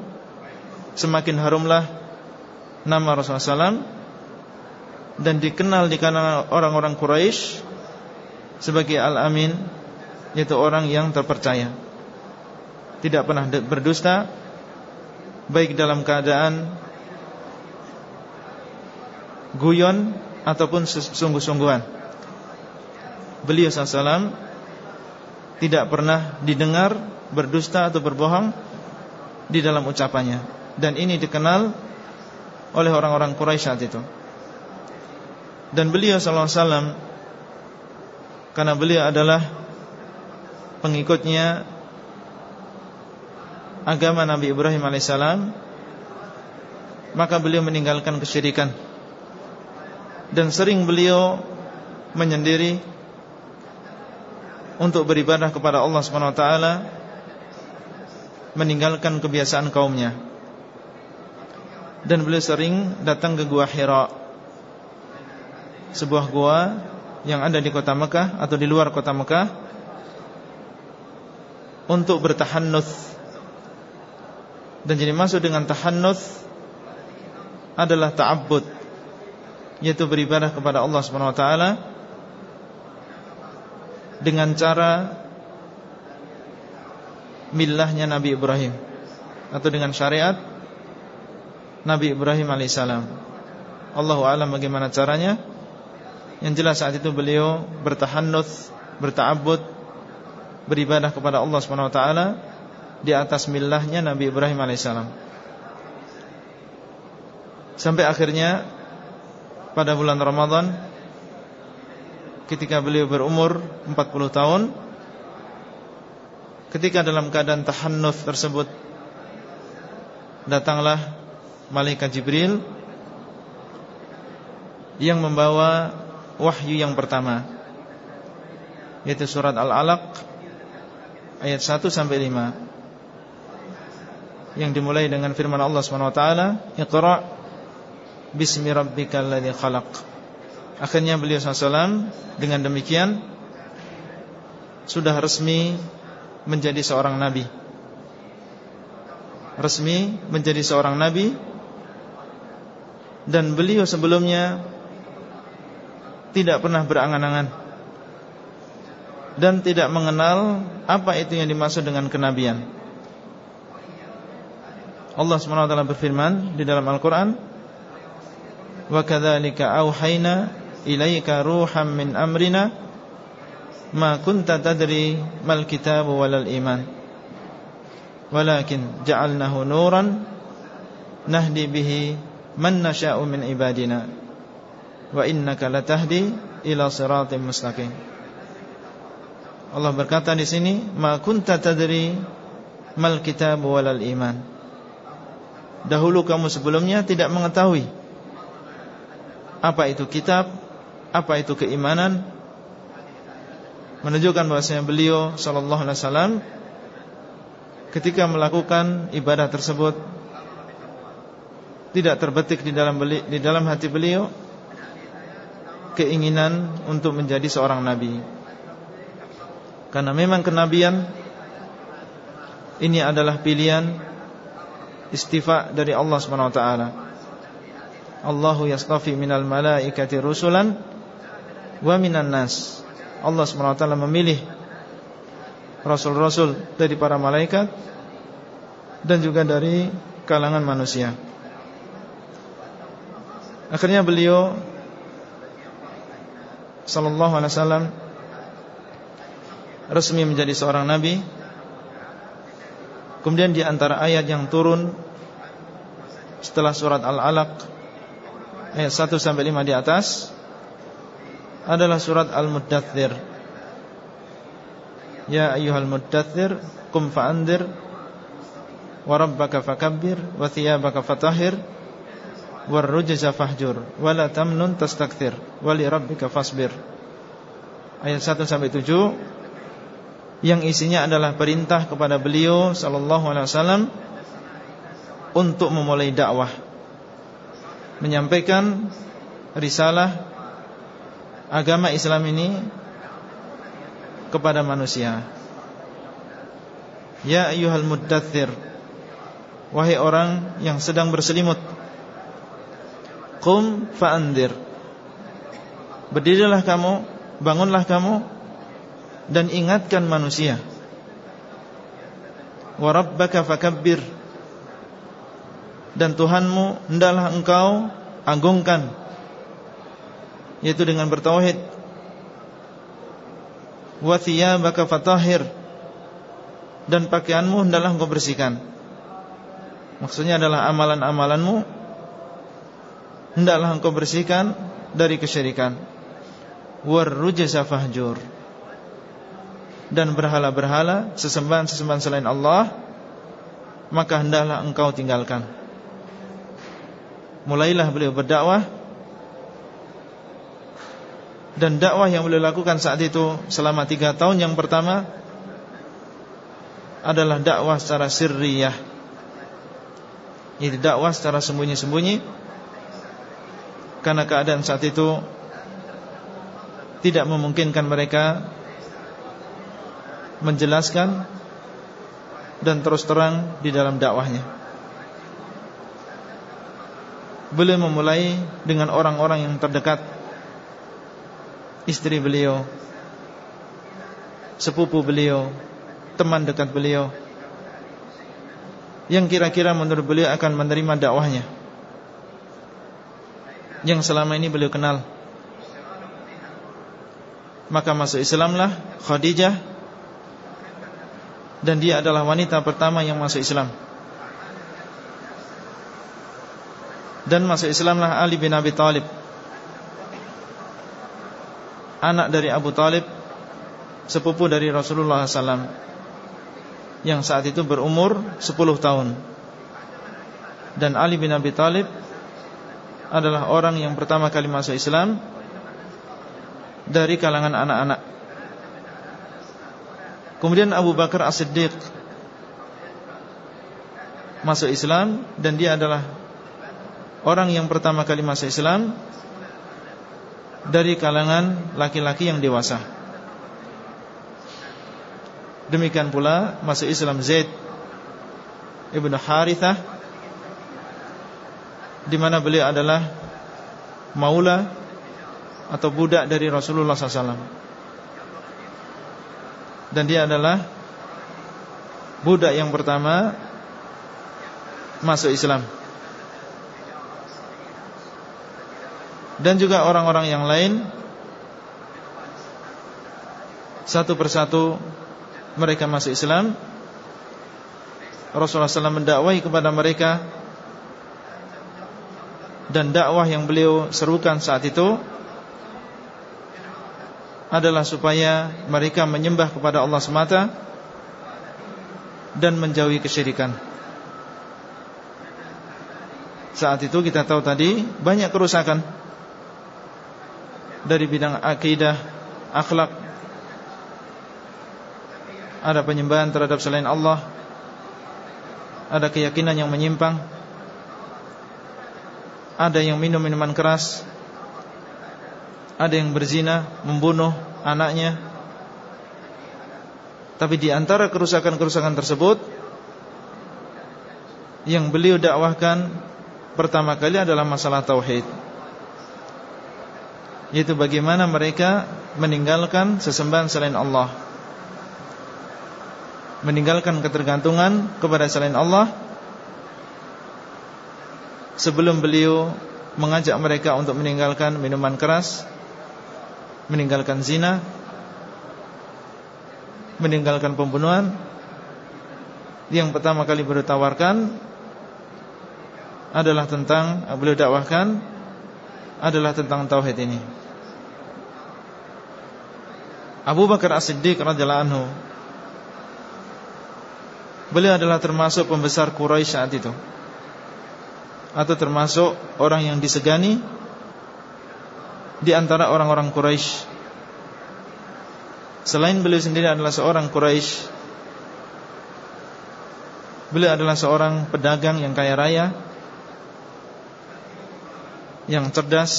semakin harumlah nama Rasulullah SAW dan dikenal di kalangan orang-orang Quraisy sebagai Al-Amin yaitu orang yang terpercaya. Tidak pernah berdusta baik dalam keadaan guyon ataupun sungguh-sungguhan. Beliau SAW tidak pernah didengar berdusta atau berbohong di dalam ucapannya dan ini dikenal oleh orang-orang Quraisy saat itu. Dan beliau sallallahu alaihi karena beliau adalah pengikutnya agama Nabi Ibrahim alaihissalam maka beliau meninggalkan kesyirikan. Dan sering beliau menyendiri untuk beribadah kepada Allah taala meninggalkan kebiasaan kaumnya. Dan beliau sering datang ke gua Hira sebuah gua yang ada di kota Mekah atau di luar kota Mekah untuk bertahannuts dan jadi masuk dengan tahannuts adalah ta'abbud yaitu beribadah kepada Allah Subhanahu wa taala dengan cara millahnya Nabi Ibrahim atau dengan syariat Nabi Ibrahim alaihissalam. Allahu alam bagaimana caranya? Yang jelas saat itu beliau bertahannuts, berta'abbud, beribadah kepada Allah Subhanahu wa taala di atas millahnya Nabi Ibrahim alaihissalam. Sampai akhirnya pada bulan Ramadan ketika beliau berumur 40 tahun ketika dalam keadaan tahannuf tersebut datanglah malaikat Jibril yang membawa wahyu yang pertama yaitu surat Al-Alaq ayat 1 sampai 5 yang dimulai dengan firman Allah Subhanahu wa taala Iqra bismi rabbikal ladzi khalaq. Akhirnya beliau SAW dengan demikian sudah resmi menjadi seorang nabi. Resmi menjadi seorang nabi. Dan beliau sebelumnya tidak pernah berangan-angan dan tidak mengenal apa itu yang dimaksud dengan kenabian. Allah SWT berfirman di dalam Al-Qur'an, "Wa kadzalika auhayna ilaika ruham min amrina ma kunta tadri mal kitabu walal iman walakin ja'alnahu nuran nahdi bihi man nasha'u min ibadina." Wa innaka latahdi ila siratim mustaqim. Allah berkata di sini, "Ma kunta tadri mal kitab walal iman." Dahulu kamu sebelumnya tidak mengetahui apa itu kitab, apa itu keimanan. Menunjukkan bahwasanya beliau sallallahu alaihi wasallam ketika melakukan ibadah tersebut tidak terbetik di dalam di dalam hati beliau keinginan untuk menjadi seorang nabi. Karena memang kenabian ini adalah pilihan istifa dari Allah Subhanahu wa taala. Allahu yastafi minal malaikati rusulan wa minan nas. Allah Subhanahu wa taala memilih rasul-rasul dari para malaikat dan juga dari kalangan manusia. Akhirnya beliau sallallahu alaihi wasallam resmi menjadi seorang nabi. Kemudian di antara ayat yang turun setelah surat Al-Alaq ayat 1 sampai 5 di atas adalah surat Al-Muddathir. Ya ayyuhal muddathir qum fa'andir wa rabbaka fakabbir wa thiyabaka warrujza fahjur wala tamnun tastakthir wali rabbika fasbir. Ayat 1 sampai 7 yang isinya adalah perintah kepada beliau sallallahu alaihi wasallam untuk memulai dakwah menyampaikan risalah agama Islam ini kepada manusia. Ya ayyuhal muddathir wahai orang yang sedang berselimut Qum fa'andir. Berdirilah kamu Bangunlah kamu Dan ingatkan manusia. Warabbaka fakabbir. Dan Tuhanmu Hendalah engkau Agungkan. Yaitu dengan bertauhid. Wa thiyabaka fatahir Dan pakaianmu Hendalah engkau bersihkan. Maksudnya adalah amalan-amalanmu Hendaklah engkau bersihkan Dari kesyirikan. Warrujasa fahjur. Dan berhala-berhala Sesembahan-sesembahan selain Allah Maka hendaklah engkau tinggalkan. Mulailah beliau berdakwah. Dan dakwah yang beliau lakukan saat itu Selama tiga tahun. Yang pertama Adalah dakwah secara sirriyah. Ini dakwah secara sembunyi-sembunyi Karena keadaan saat itu Tidak memungkinkan mereka Menjelaskan Dan terus terang Di dalam dakwahnya. Beliau memulai Dengan orang-orang yang terdekat. Istri beliau Sepupu beliau Teman dekat beliau yang kira-kira menurut beliau akan menerima dakwahnya yang selama ini beliau kenal. Maka masuk Islamlah Khadijah. Dan dia adalah wanita pertama yang masuk Islam. Dan masuk Islamlah Ali bin Abi Talib. Anak dari Abu Talib sepupu dari Rasulullah SAW yang saat itu berumur 10 tahun. Dan Ali bin Abi Talib Adalah orang yang pertama kali masuk Islam Dari kalangan anak-anak. Kemudian Abu Bakar As-Siddiq Masuk Islam Dan dia adalah Orang yang pertama kali masuk Islam Dari kalangan laki-laki yang dewasa. Demikian pula masuk Islam Zaid Ibn Harithah di mana beliau adalah maula atau budak dari Rasulullah SAW dan dia adalah budak yang pertama masuk Islam. Dan juga orang-orang yang lain satu persatu mereka masuk Islam. Rasulullah SAW mendakwai kepada mereka Dan dakwah yang beliau serukan saat itu Adalah supaya mereka menyembah kepada Allah semata Dan menjauhi kesyirikan. Saat itu kita tahu tadi Banyak kerusakan Dari bidang akidah Akhlak. Ada penyembahan terhadap selain Allah. Ada keyakinan yang menyimpang Ada yang minum minuman keras. Ada yang berzina Membunuh anaknya. Tapi di antara kerusakan-kerusakan tersebut Yang beliau dakwahkan Pertama kali adalah masalah tauhid. Yaitu bagaimana mereka Meninggalkan sesembahan selain Allah. Meninggalkan ketergantungan kepada selain Allah sebelum beliau mengajak mereka untuk meninggalkan minuman keras, meninggalkan zina, meninggalkan pembunuhan. Yang pertama kali beliau tawarkan adalah tentang beliau dakwahkan adalah tentang tauhid ini. Abu Bakar As-Siddiq radhiyallahu anhu Beliau adalah termasuk pembesar Quraisy saat itu Atau termasuk orang yang disegani Di antara orang-orang Quraisy. Selain beliau sendiri adalah seorang Quraisy, Beliau adalah seorang pedagang yang kaya raya Yang cerdas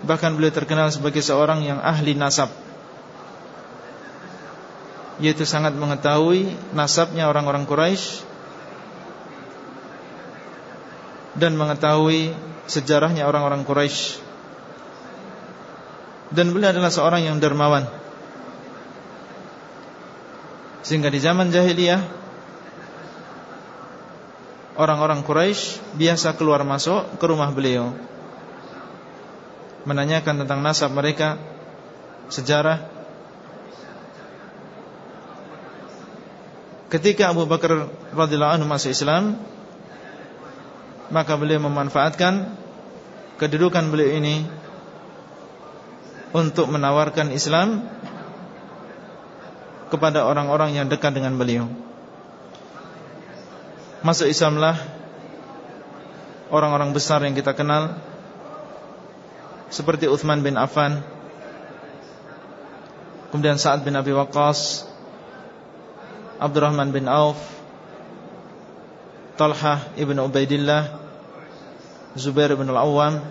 Bahkan beliau terkenal sebagai seorang yang ahli nasab yaitu sangat mengetahui nasabnya orang-orang Quraisy dan mengetahui sejarahnya orang-orang Quraisy. Dan beliau adalah seorang yang dermawan. Sehingga di zaman jahiliyah Orang-orang Quraisy biasa keluar masuk ke rumah beliau Menanyakan tentang nasab mereka Sejarah. Ketika Abu Bakar radhiyallahu anhu masuk Islam Maka beliau memanfaatkan Kedudukan beliau ini Untuk menawarkan Islam kepada orang-orang yang dekat dengan beliau. Masuk Islamlah orang-orang besar yang kita kenal seperti Uthman bin Affan, kemudian Sa'ad bin Abi Waqqas, Abdurrahman bin Auf, Talha ibn Ubaidillah, Zubair bin Al-Awwam.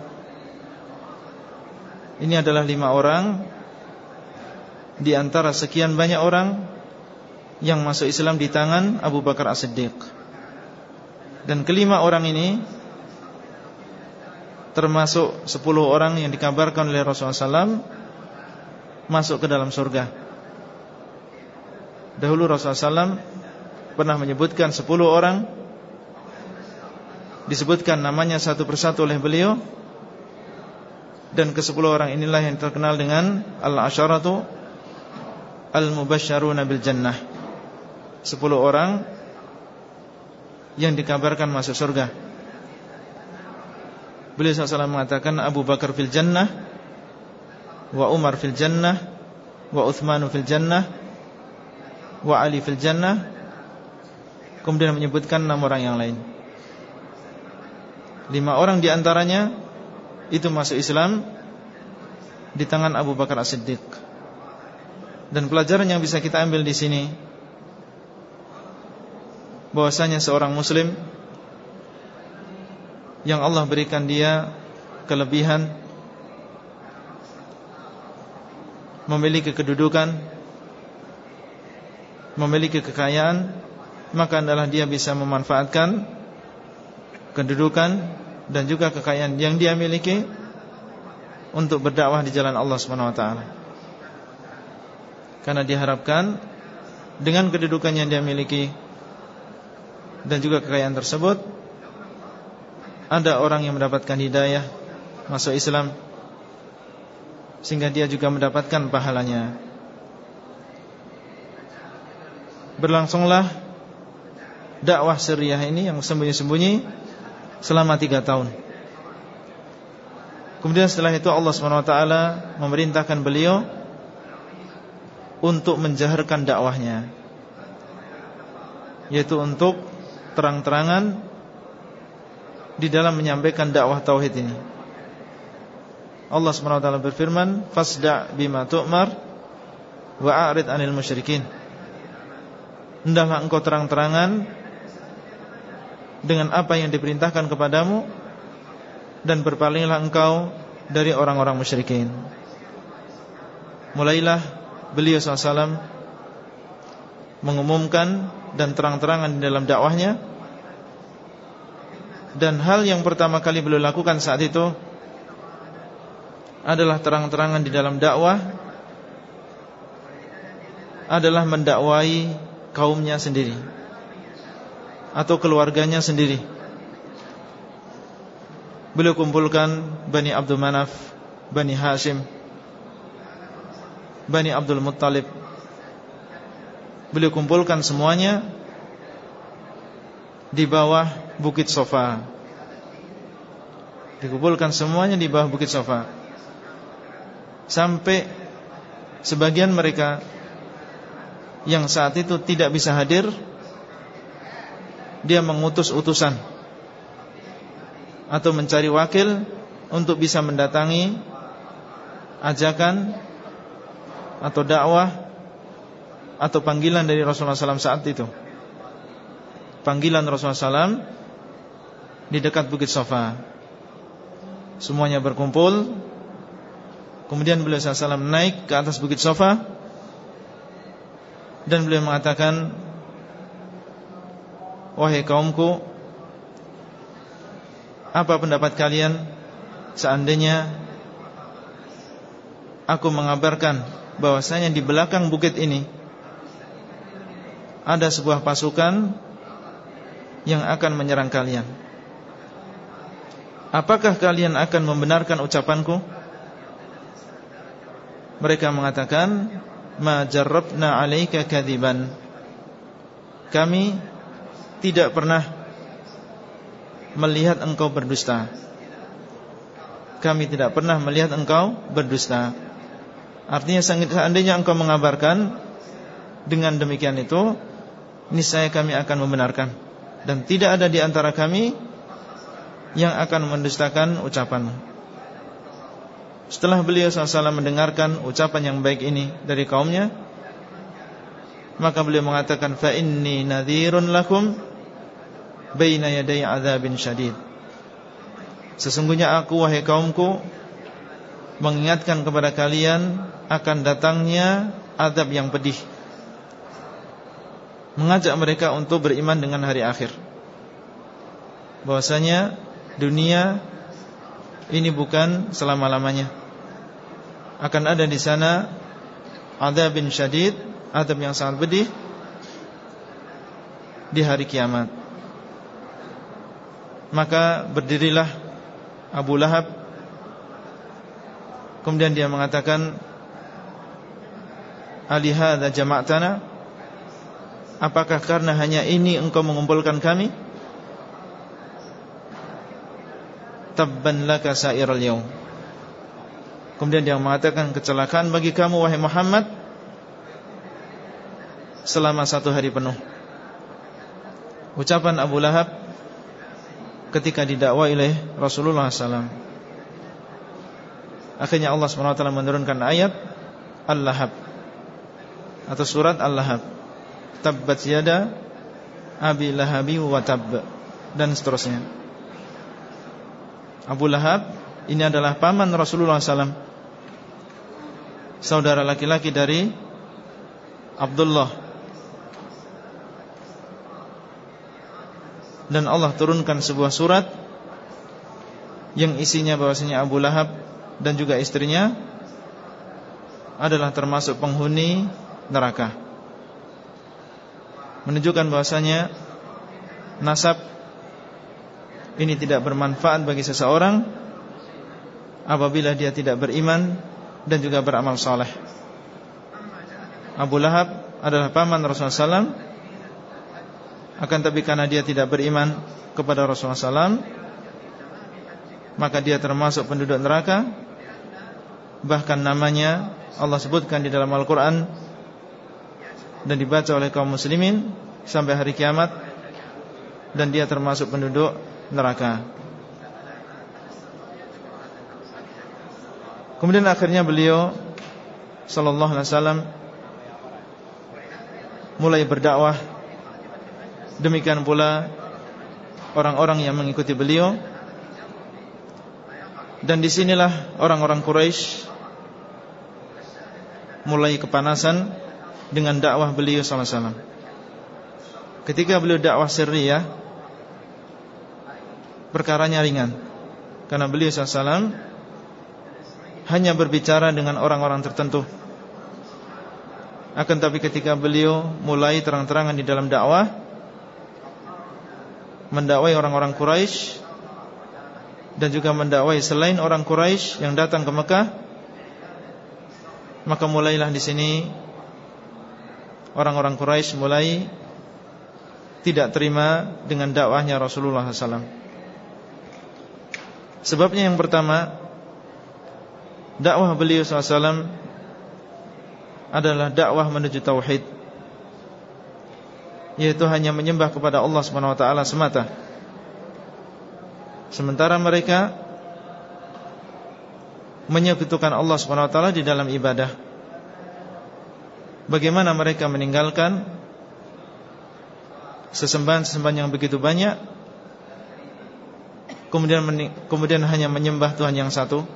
Ini adalah lima orang di antara sekian banyak orang yang masuk Islam di tangan Abu Bakar As-Siddiq. Dan kelima orang ini termasuk sepuluh orang yang dikabarkan oleh Rasulullah SAW masuk ke dalam surga. Dahulu Rasulullah SAW pernah menyebutkan sepuluh orang disebutkan namanya satu persatu oleh beliau. Dan ke sepuluh orang inilah yang terkenal dengan al-asharatu Al-Mubasyaruna bil Jannah. Sepuluh orang Yang dikabarkan masuk surga. Beliau SAW mengatakan Abu Bakar fil Jannah Wa Umar fil Jannah Wa Uthmanu fil Jannah Wa Ali fil Jannah. Kemudian menyebutkan enam orang yang lain Lima orang di antaranya Itu masuk Islam Di tangan Abu Bakar As-Siddiq. Dan pelajaran yang bisa kita ambil di sini bahwasanya seorang muslim yang Allah berikan dia kelebihan memiliki kedudukan memiliki kekayaan maka adalah dia bisa memanfaatkan kedudukan dan juga kekayaan yang dia miliki untuk berdakwah di jalan Allah Subhanahu wa taala. Karena diharapkan Dengan kedudukan yang dia miliki Dan juga kekayaan tersebut Ada orang yang mendapatkan hidayah Masuk Islam Sehingga dia juga mendapatkan pahalanya Berlangsunglah Dakwah Syriah ini yang sembunyi-sembunyi Selama tiga tahun Kemudian setelah itu Allah SWT Memerintahkan beliau untuk menjaharkan dakwahnya yaitu untuk terang-terangan di dalam menyampaikan dakwah tauhid ini. Allah SWT berfirman, "Fasda' bima tu'mar wa a'rid 'anil musyrikin." Hendaklah engkau terang-terangan dengan apa yang diperintahkan kepadamu dan berpalinglah engkau dari orang-orang musyrikin. Mulailah beliau SAW mengumumkan dan terang-terangan di dalam dakwahnya dan hal yang pertama kali beliau lakukan saat itu adalah terang-terangan di dalam dakwah adalah mendakwai kaumnya sendiri atau keluarganya sendiri. Beliau kumpulkan Bani Abdul Manaf, Bani Hashim, Bani Abdul Muttalib. Beliau kumpulkan semuanya Di bawah Bukit Sofa. Dikumpulkan semuanya di bawah Bukit Sofa. Sampai Sebagian mereka Yang saat itu tidak bisa hadir Dia mengutus utusan Atau mencari wakil Untuk bisa mendatangi Ajakan atau dakwah atau panggilan dari Rasulullah SAW saat itu. Panggilan Rasulullah SAW di dekat Bukit Sofa. Semuanya berkumpul. Kemudian beliau SAW naik ke atas Bukit Sofa dan beliau mengatakan, wahai kaumku, apa pendapat kalian seandainya aku mengabarkan bahwasanya di belakang bukit ini ada sebuah pasukan yang akan menyerang kalian. Apakah kalian akan membenarkan ucapanku? Mereka mengatakan, "Ma jarrabna 'alaika kadiban." Kami tidak pernah melihat engkau berdusta. Kami tidak pernah melihat engkau berdusta. Artinya seandainya engkau mengabarkan dengan demikian itu, niscaya kami akan membenarkan dan tidak ada di antara kami yang akan mendustakan ucapanmu. Setelah beliau SAW mendengarkan ucapan yang baik ini dari kaumnya, maka beliau mengatakan, fa inni nadhirun lakum baina yaday adzabin syadid. Sesungguhnya aku wahai kaumku mengingatkan kepada kalian akan datangnya azab yang pedih. Mengajak mereka untuk beriman dengan hari akhir. Bahwasanya dunia ini bukan selama-lamanya. Akan ada di sana adab bin syadid, adab yang sangat pedih di hari kiamat. Maka berdirilah Abu Lahab Kemudian dia mengatakan Alihada jama'tana Apakah karena hanya ini engkau mengumpulkan kami tabban laka sa'iral yaum. Kemudian dia mengatakan kecelakaan bagi kamu wahai Muhammad selama satu hari penuh. Ucapan Abu Lahab ketika didakwa oleh Rasulullah SAW. Akhirnya Allah SWT menurunkan ayat Al-Lahab atau surat Al-Lahab. Tabbat yada Abi Lahabi wa tab dan seterusnya. Abu Lahab ini adalah paman Rasulullah SAW Saudara laki-laki dari Abdullah Dan Allah turunkan sebuah surat Yang isinya bahwasanya Abu Lahab Dan juga istrinya Adalah termasuk penghuni neraka Menunjukkan bahwasanya Nasab ini tidak bermanfaat bagi seseorang apabila dia tidak beriman dan juga beramal saleh. Abu Lahab adalah paman Rasulullah SAW akan tapi karena dia tidak beriman kepada Rasulullah SAW maka dia termasuk penduduk neraka bahkan namanya Allah sebutkan di dalam Al-Quran dan dibaca oleh kaum muslimin sampai hari kiamat dan dia termasuk penduduk neraka. Kemudian akhirnya beliau sallallahu alaihi wasallam mulai berdakwah. Demikian pula orang-orang yang mengikuti beliau. Dan di sinilah orang-orang Quraisy mulai kepanasan dengan dakwah beliau wasallam. Ketika beliau dakwah sirriyah perkaranya ringan Karena beliau SAW Hanya berbicara dengan orang-orang tertentu Akan tapi ketika beliau mulai terang-terangan di dalam dakwah Mendakwai orang-orang Quraisy Dan juga mendakwai selain orang Quraisy yang datang ke Mekah. Maka mulailah di sini Orang-orang Quraisy mulai Tidak terima dengan dakwahnya Rasulullah SAW Sebabnya yang pertama Dakwah beliau SAW Adalah dakwah menuju Tauhid Yaitu hanya menyembah kepada Allah SWT semata Sementara mereka Menyekutukan Allah SWT di dalam ibadah Bagaimana mereka meninggalkan Sesembahan-sesembahan yang begitu banyak kemudian kemudian hanya menyembah Tuhan yang satu.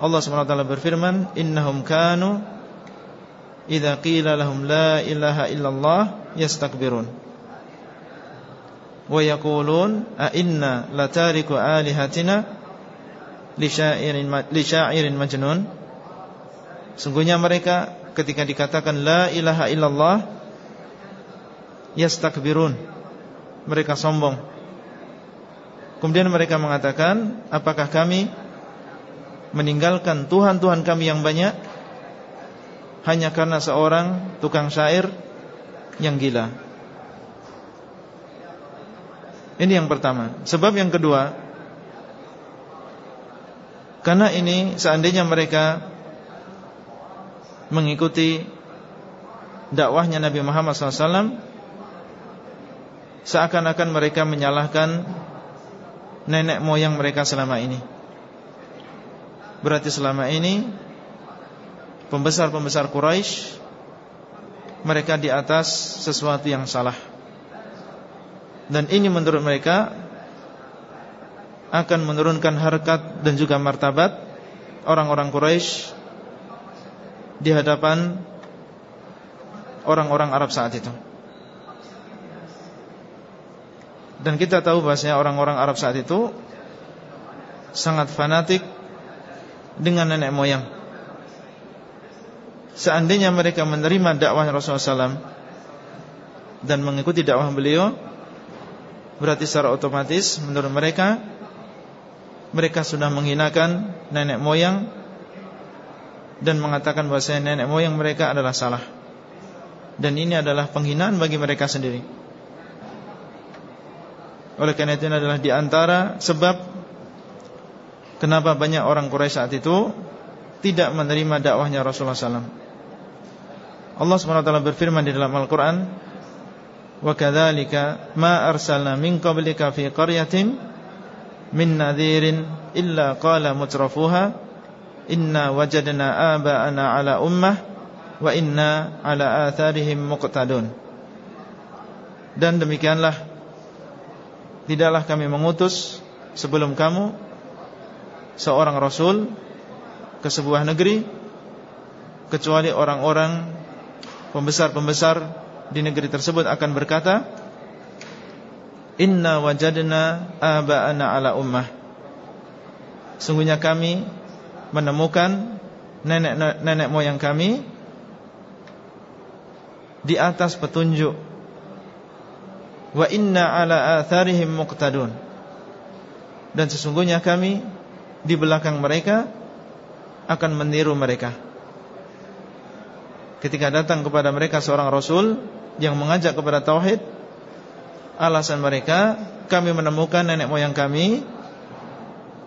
Allah SWT berfirman, "Innahum kanu idza qila lahum la ilaha illallah yastakbirun." Wa yaqulun, "A inna latariku alihatina li syairin majnun. Sungguhnya mereka ketika dikatakan la ilaha illallah yastakbirun mereka sombong. Kemudian mereka mengatakan apakah kami meninggalkan tuhan-tuhan kami yang banyak hanya karena seorang tukang syair yang gila. Ini yang pertama. Sebab yang kedua karena ini seandainya mereka mengikuti dakwahnya Nabi Muhammad SAW Seakan-akan mereka menyalahkan nenek moyang mereka selama ini. Berarti selama ini Pembesar-pembesar Quraisy Mereka di atas sesuatu yang salah Dan ini menurut mereka Akan menurunkan harkat dan juga martabat Orang-orang Quraisy di hadapan orang-orang Arab saat itu. Dan kita tahu bahasanya orang-orang Arab saat itu sangat fanatik dengan nenek moyang. Seandainya mereka menerima dakwah Rasulullah SAW dan mengikuti dakwah beliau, berarti secara otomatis menurut mereka mereka sudah menghinakan nenek moyang dan mengatakan bahwasanya nenek moyang mereka adalah salah. Dan ini adalah penghinaan bagi mereka sendiri. Oleh karena itu adalah di antara sebab kenapa banyak orang Quraisy saat itu tidak menerima dakwahnya Rasulullah SAW. Allah SWT berfirman di dalam Al-Quran Wa مَا ma arsalna min qablika fi مِنْ min nadhirin illa qala mutrafuha inna wajadna aba'ana ala ummah wa inna ala atharihim muqtadun. Dan demikianlah tidaklah kami mengutus sebelum kamu seorang rasul ke sebuah negeri kecuali orang-orang Pembesar-pembesar Di negeri tersebut akan berkata Inna wajadna aba'ana ala ummah Sungguhnya kami menemukan nenek-nenek moyang kami di atas petunjuk. Wa inna ala atharihim muqtadun. Dan sesungguhnya kami di belakang mereka akan meniru mereka. Ketika datang kepada mereka seorang rasul yang mengajak kepada tauhid, alasan mereka kami menemukan nenek moyang kami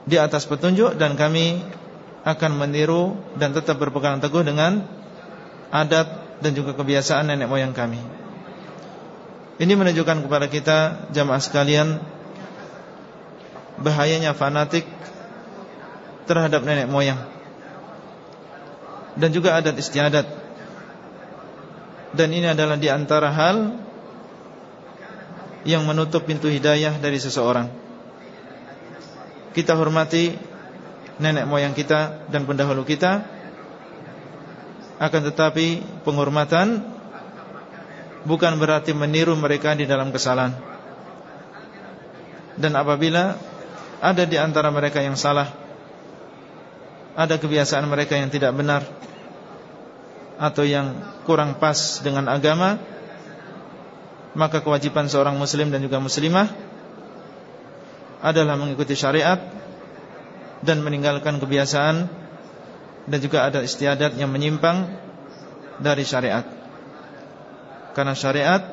di atas petunjuk dan kami akan meniru dan tetap berpegang teguh dengan adat dan juga kebiasaan nenek moyang kami. Ini menunjukkan kepada kita jamaah sekalian bahayanya fanatik terhadap nenek moyang dan juga adat istiadat. Dan ini adalah di antara hal yang menutup pintu hidayah dari seseorang. Kita hormati nenek moyang kita dan pendahulu kita akan tetapi penghormatan bukan berarti meniru mereka di dalam kesalahan dan apabila ada di antara mereka yang salah ada kebiasaan mereka yang tidak benar atau yang kurang pas dengan agama maka kewajiban seorang muslim dan juga muslimah adalah mengikuti syariat dan meninggalkan kebiasaan dan juga ada istiadat yang menyimpang dari syariat. Karena syariat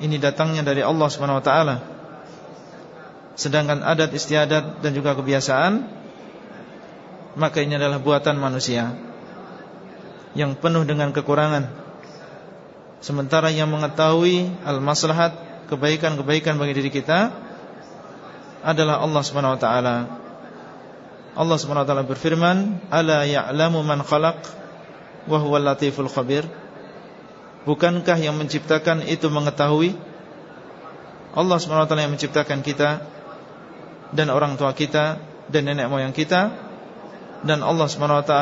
ini datangnya dari Allah SWT Sedangkan adat istiadat dan juga kebiasaan maka ini adalah buatan manusia yang penuh dengan kekurangan. Sementara yang mengetahui al-maslahat kebaikan-kebaikan bagi diri kita adalah Allah taala. Allah SWT berfirman Ala ya'lamu man khalaq Wa latiful khabir Bukankah yang menciptakan itu mengetahui Allah SWT yang menciptakan kita Dan orang tua kita Dan nenek moyang kita Dan Allah SWT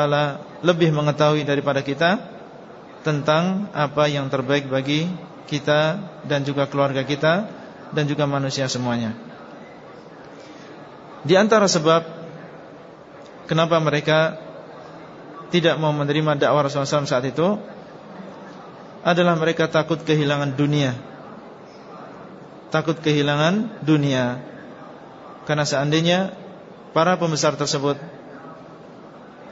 lebih mengetahui daripada kita Tentang apa yang terbaik bagi kita Dan juga keluarga kita Dan juga manusia semuanya. Di antara sebab Kenapa mereka tidak mau menerima dakwah Rasulullah SAW saat itu Adalah mereka takut kehilangan dunia. Takut kehilangan dunia. Karena seandainya Para pembesar tersebut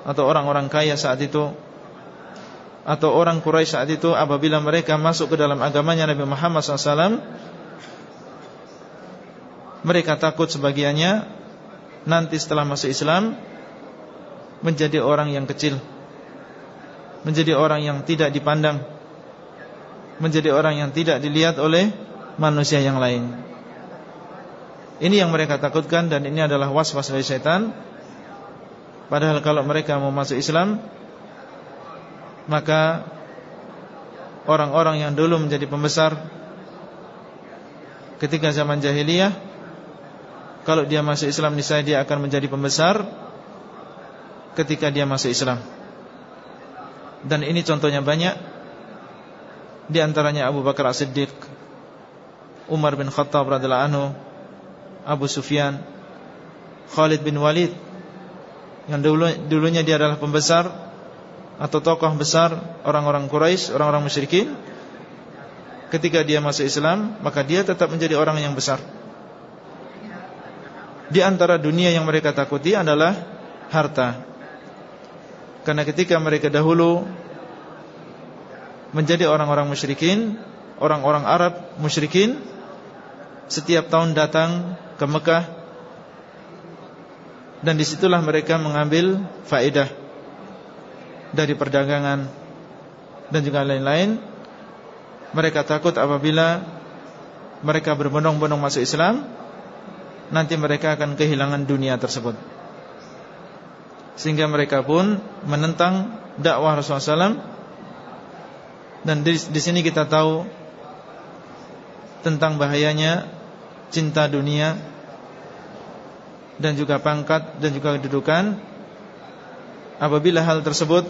Atau orang-orang kaya saat itu Atau orang Quraisy saat itu Apabila mereka masuk ke dalam agamanya Nabi Muhammad SAW Mereka takut sebagiannya Nanti setelah masuk Islam menjadi orang yang kecil Menjadi orang yang tidak dipandang Menjadi orang yang tidak dilihat oleh manusia yang lain. Ini yang mereka takutkan dan ini adalah was-was dari syaitan Padahal kalau mereka mau masuk Islam Maka Orang-orang yang dulu menjadi pembesar Ketika zaman jahiliyah Kalau dia masuk Islam Nisaya dia akan menjadi pembesar ketika dia masuk Islam. Dan ini contohnya banyak Di antaranya Abu Bakar As-Siddiq Umar bin Khattab radhiyallahu anhu Abu Sufyan Khalid bin Walid Yang dulu, dulunya dia adalah pembesar Atau tokoh besar Orang-orang Quraisy, orang-orang musyrikin. Ketika dia masuk Islam Maka dia tetap menjadi orang yang besar. Di antara dunia yang mereka takuti adalah Harta. Karena ketika mereka dahulu menjadi orang-orang musyrikin, orang-orang Arab musyrikin, setiap tahun datang ke Mekah dan di situlah mereka mengambil faedah dari perdagangan dan juga lain-lain. Mereka takut apabila mereka berbondong-bondong masuk Islam, nanti mereka akan kehilangan dunia tersebut. Sehingga mereka pun menentang dakwah Rasulullah SAW Dan di, di sini kita tahu Tentang bahayanya Cinta dunia Dan juga pangkat Dan juga kedudukan Apabila hal tersebut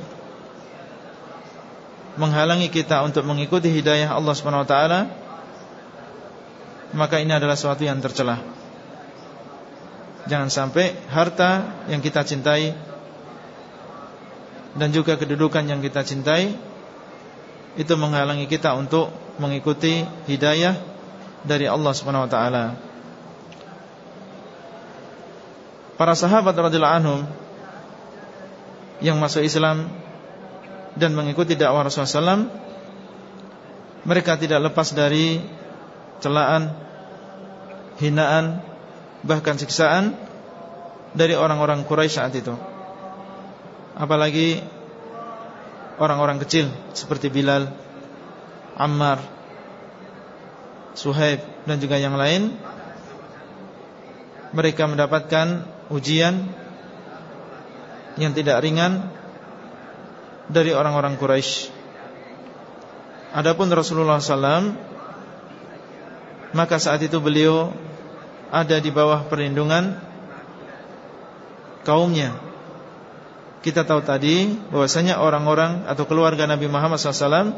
Menghalangi kita untuk mengikuti hidayah Allah SWT Maka ini adalah sesuatu yang tercelah Jangan sampai harta yang kita cintai dan juga kedudukan yang kita cintai itu menghalangi kita untuk mengikuti hidayah dari Allah Subhanahu wa taala. Para sahabat radhiyallahu anhum yang masuk Islam dan mengikuti dakwah Rasulullah SAW mereka tidak lepas dari celaan, hinaan, bahkan siksaan dari orang-orang Quraisy saat itu. Apalagi orang-orang kecil seperti Bilal, Ammar, Suhaib dan juga yang lain mereka mendapatkan ujian yang tidak ringan dari orang-orang Quraisy. Adapun Rasulullah SAW maka saat itu beliau ada di bawah perlindungan kaumnya kita tahu tadi bahwasanya orang-orang atau keluarga Nabi Muhammad SAW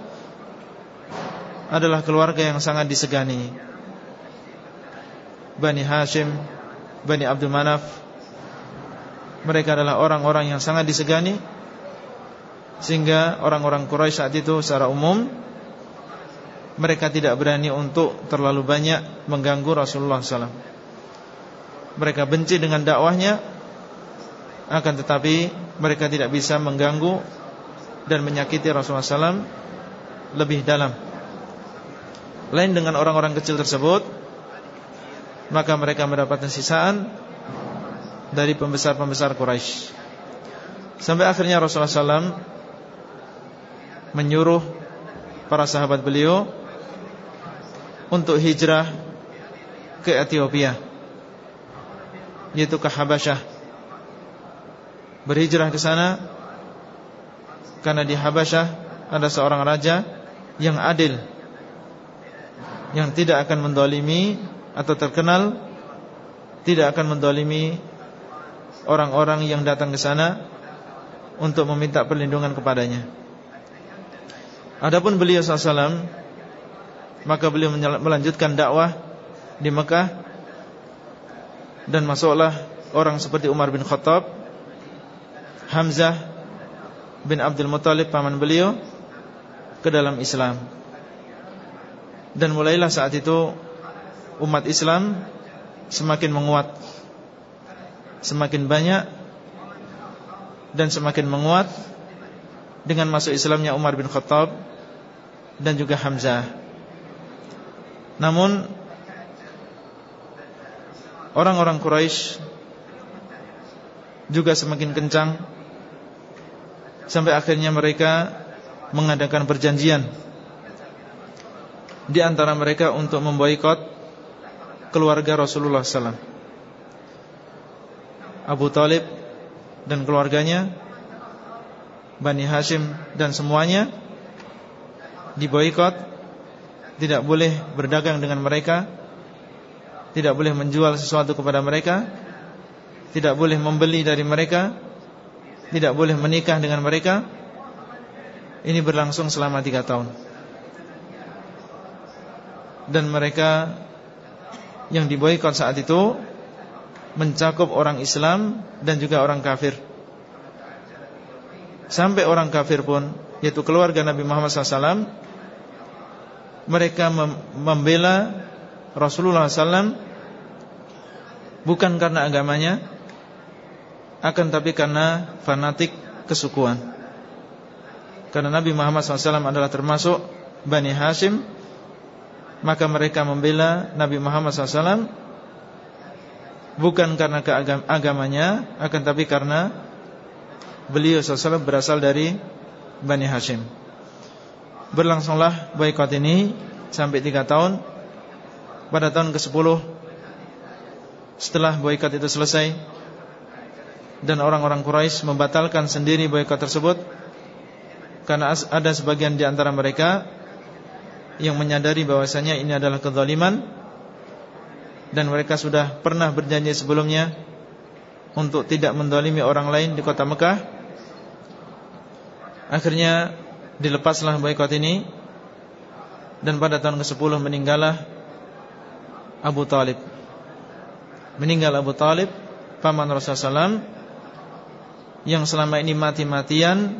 adalah keluarga yang sangat disegani. Bani Hashim, Bani Abdul Manaf, mereka adalah orang-orang yang sangat disegani sehingga orang-orang Quraisy saat itu secara umum mereka tidak berani untuk terlalu banyak mengganggu Rasulullah SAW. Mereka benci dengan dakwahnya akan tetapi mereka tidak bisa mengganggu dan menyakiti Rasulullah SAW lebih dalam. Lain dengan orang-orang kecil tersebut, maka mereka mendapatkan sisaan dari pembesar-pembesar Quraisy. Sampai akhirnya Rasulullah SAW menyuruh para sahabat beliau untuk hijrah ke Ethiopia, yaitu ke Habasyah berhijrah ke sana karena di Habasyah ada seorang raja yang adil yang tidak akan mendolimi atau terkenal tidak akan mendolimi orang-orang yang datang ke sana untuk meminta perlindungan kepadanya. Adapun beliau SAW maka beliau melanjutkan dakwah di Mekah dan masuklah orang seperti Umar bin Khattab Hamzah bin Abdul Muttalib paman beliau ke dalam Islam. Dan mulailah saat itu umat Islam semakin menguat, semakin banyak dan semakin menguat dengan masuk Islamnya Umar bin Khattab dan juga Hamzah. Namun orang-orang Quraisy juga semakin kencang sampai akhirnya mereka mengadakan perjanjian di antara mereka untuk memboikot keluarga Rasulullah SAW. Abu Talib dan keluarganya, Bani Hashim dan semuanya diboikot, tidak boleh berdagang dengan mereka, tidak boleh menjual sesuatu kepada mereka, tidak boleh membeli dari mereka, tidak boleh menikah dengan mereka. Ini berlangsung selama tiga tahun. Dan mereka yang diboikot saat itu mencakup orang Islam dan juga orang kafir. Sampai orang kafir pun, yaitu keluarga Nabi Muhammad SAW, mereka membela Rasulullah SAW bukan karena agamanya, akan tapi karena fanatik kesukuan. Karena Nabi Muhammad SAW adalah termasuk Bani Hashim, maka mereka membela Nabi Muhammad SAW bukan karena keagamanya, akan tapi karena beliau SAW berasal dari Bani Hashim. Berlangsunglah boykot ini sampai tiga tahun. Pada tahun ke-10 setelah boykot itu selesai, dan orang-orang Quraisy membatalkan sendiri boikot tersebut karena ada sebagian di antara mereka yang menyadari bahwasanya ini adalah kezaliman dan mereka sudah pernah berjanji sebelumnya untuk tidak mendolimi orang lain di kota Mekah. Akhirnya dilepaslah boikot ini dan pada tahun ke-10 meninggallah Abu Talib. Meninggal Abu Talib paman Rasulullah SAW yang selama ini mati-matian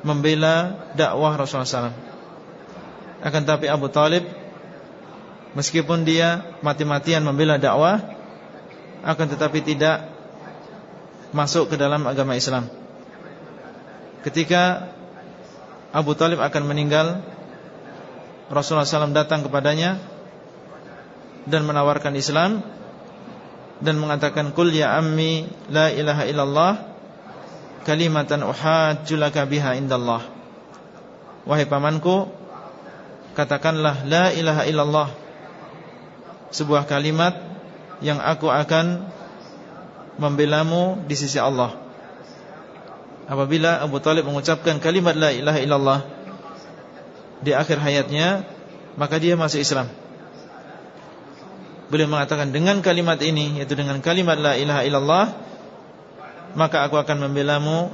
membela dakwah Rasulullah SAW. Akan tapi Abu Talib meskipun dia mati-matian membela dakwah, akan tetapi tidak masuk ke dalam agama Islam. Ketika Abu Talib akan meninggal, Rasulullah SAW datang kepadanya dan menawarkan Islam dan mengatakan kul ya ammi la ilaha illallah kalimatan uhajjulaka biha indallah Wahai pamanku Katakanlah La ilaha illallah Sebuah kalimat Yang aku akan Membelamu di sisi Allah Apabila Abu Talib mengucapkan kalimat La ilaha illallah Di akhir hayatnya Maka dia masuk Islam Beliau mengatakan dengan kalimat ini Yaitu dengan kalimat La ilaha illallah maka aku akan membelamu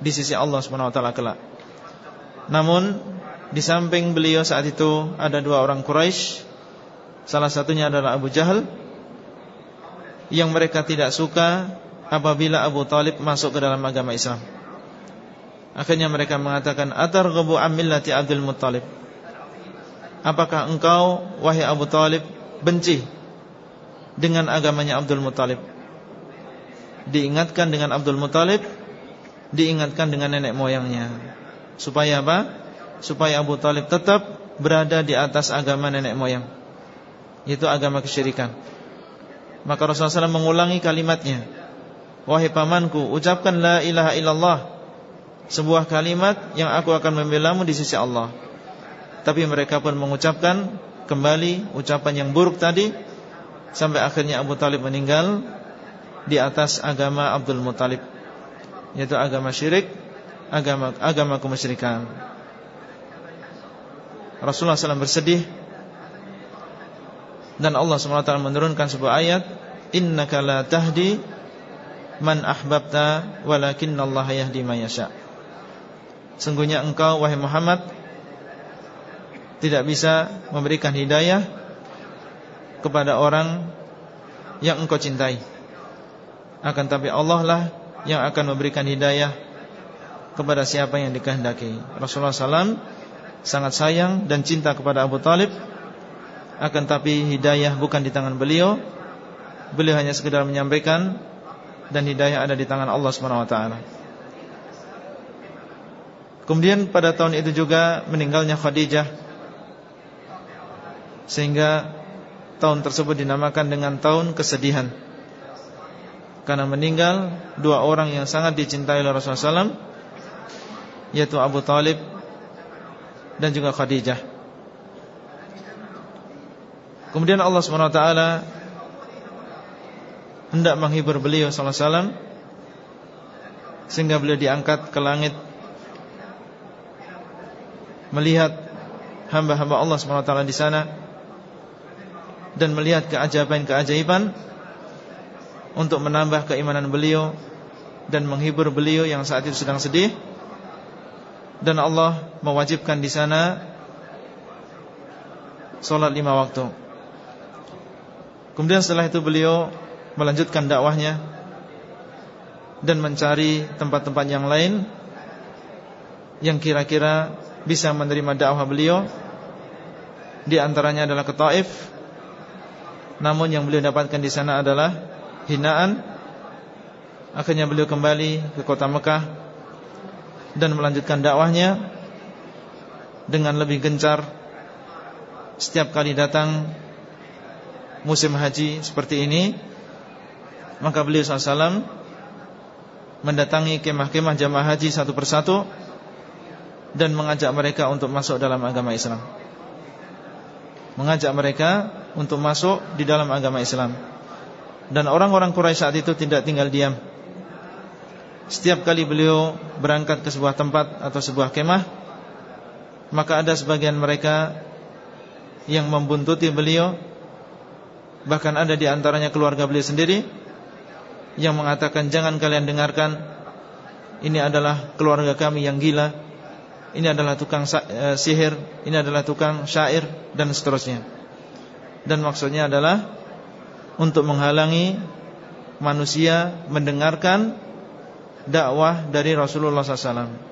di sisi Allah Subhanahu wa taala. Namun di samping beliau saat itu ada dua orang Quraisy. Salah satunya adalah Abu Jahal yang mereka tidak suka apabila Abu Talib masuk ke dalam agama Islam. Akhirnya mereka mengatakan atarghabu amillati Abdul Muttalib. Apakah engkau wahai Abu Talib benci dengan agamanya Abdul Muttalib? diingatkan dengan Abdul Muthalib diingatkan dengan nenek moyangnya supaya apa? supaya Abu Talib tetap berada di atas agama nenek moyang yaitu agama kesyirikan. Maka Rasulullah SAW mengulangi kalimatnya. Wahai pamanku ucapkan la ilaha illallah. Sebuah kalimat yang aku akan membelamu di sisi Allah. Tapi mereka pun mengucapkan kembali ucapan yang buruk tadi sampai akhirnya Abu Talib meninggal di atas agama Abdul Muthalib yaitu agama syirik agama agama kemusyrikan. Rasulullah SAW bersedih dan Allah SWT menurunkan sebuah ayat innaka la tahdi man ahbabta Allah yahdi man yasha. Sungguhnya engkau wahai Muhammad tidak bisa memberikan hidayah kepada orang yang engkau cintai. Akan tapi Allah lah yang akan memberikan hidayah kepada siapa yang dikehendaki. Rasulullah SAW sangat sayang dan cinta kepada Abu Talib, akan tapi hidayah bukan di tangan beliau. Beliau hanya sekedar menyampaikan dan hidayah ada di tangan Allah taala. Kemudian pada tahun itu juga meninggalnya Khadijah Sehingga tahun tersebut dinamakan dengan tahun kesedihan Karena meninggal dua orang yang sangat dicintai oleh Rasulullah SAW Yaitu Abu Talib dan juga Khadijah Kemudian Allah SWT Hendak menghibur beliau SAW Sehingga beliau diangkat ke langit melihat hamba-hamba Allah SWT di sana dan melihat keajaiban-keajaiban untuk menambah keimanan beliau dan menghibur beliau yang saat itu sedang sedih dan Allah mewajibkan di sana solat lima waktu. Kemudian setelah itu beliau melanjutkan dakwahnya dan mencari tempat-tempat yang lain yang kira-kira bisa menerima dakwah beliau. Di antaranya adalah ke Taif. Namun yang beliau dapatkan di sana adalah hinaan. Akhirnya beliau kembali ke kota Mekah Dan melanjutkan dakwahnya Dengan lebih gencar. Setiap kali datang Musim haji seperti ini Maka beliau SAW Mendatangi kemah-kemah jamaah haji satu persatu dan mengajak mereka untuk masuk dalam agama Islam. Mengajak mereka untuk masuk di dalam agama Islam. Dan orang-orang Quraisy saat itu tidak tinggal diam. Setiap kali beliau berangkat ke sebuah tempat atau sebuah kemah, maka ada sebagian mereka yang membuntuti beliau, bahkan ada di antaranya keluarga beliau sendiri yang mengatakan jangan kalian dengarkan ini adalah keluarga kami yang gila ini adalah tukang eh, sihir, ini adalah tukang syair dan seterusnya. Dan maksudnya adalah untuk menghalangi manusia mendengarkan dakwah dari Rasulullah SAW.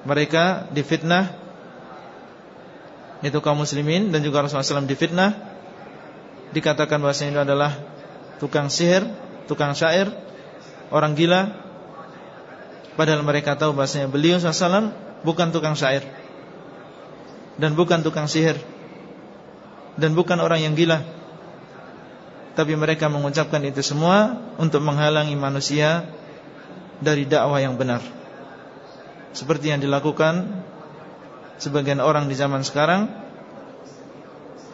Mereka difitnah itu kaum muslimin dan juga Rasulullah SAW difitnah. Dikatakan bahwa ini adalah tukang sihir, tukang syair, orang gila. Padahal mereka tahu bahasanya beliau SAW bukan tukang syair Dan bukan tukang sihir Dan bukan orang yang gila. Tapi mereka mengucapkan itu semua Untuk menghalangi manusia Dari dakwah yang benar. Seperti yang dilakukan Sebagian orang di zaman sekarang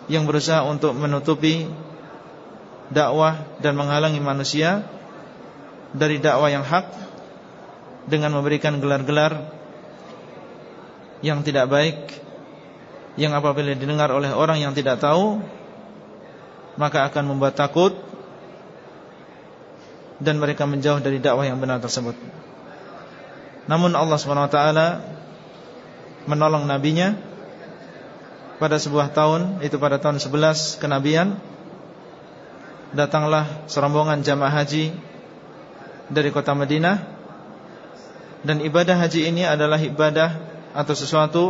Yang berusaha untuk menutupi Dakwah dan menghalangi manusia Dari dakwah yang hak dengan memberikan gelar-gelar yang tidak baik yang apabila didengar oleh orang yang tidak tahu maka akan membuat takut dan mereka menjauh dari dakwah yang benar tersebut. Namun Allah SWT menolong nabinya pada sebuah tahun itu pada tahun 11 kenabian datanglah serombongan jamaah haji dari kota Madinah dan ibadah haji ini adalah ibadah atau sesuatu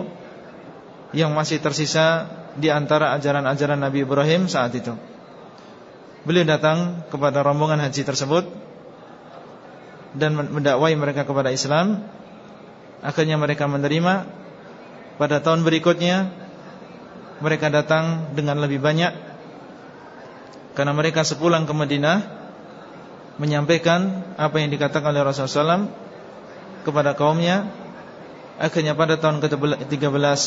yang masih tersisa di antara ajaran-ajaran Nabi Ibrahim saat itu. Beliau datang kepada rombongan haji tersebut dan mendakwai mereka kepada Islam. Akhirnya mereka menerima. Pada tahun berikutnya mereka datang dengan lebih banyak. Karena mereka sepulang ke Madinah menyampaikan apa yang dikatakan oleh Rasulullah SAW kepada kaumnya. Akhirnya pada tahun ke-13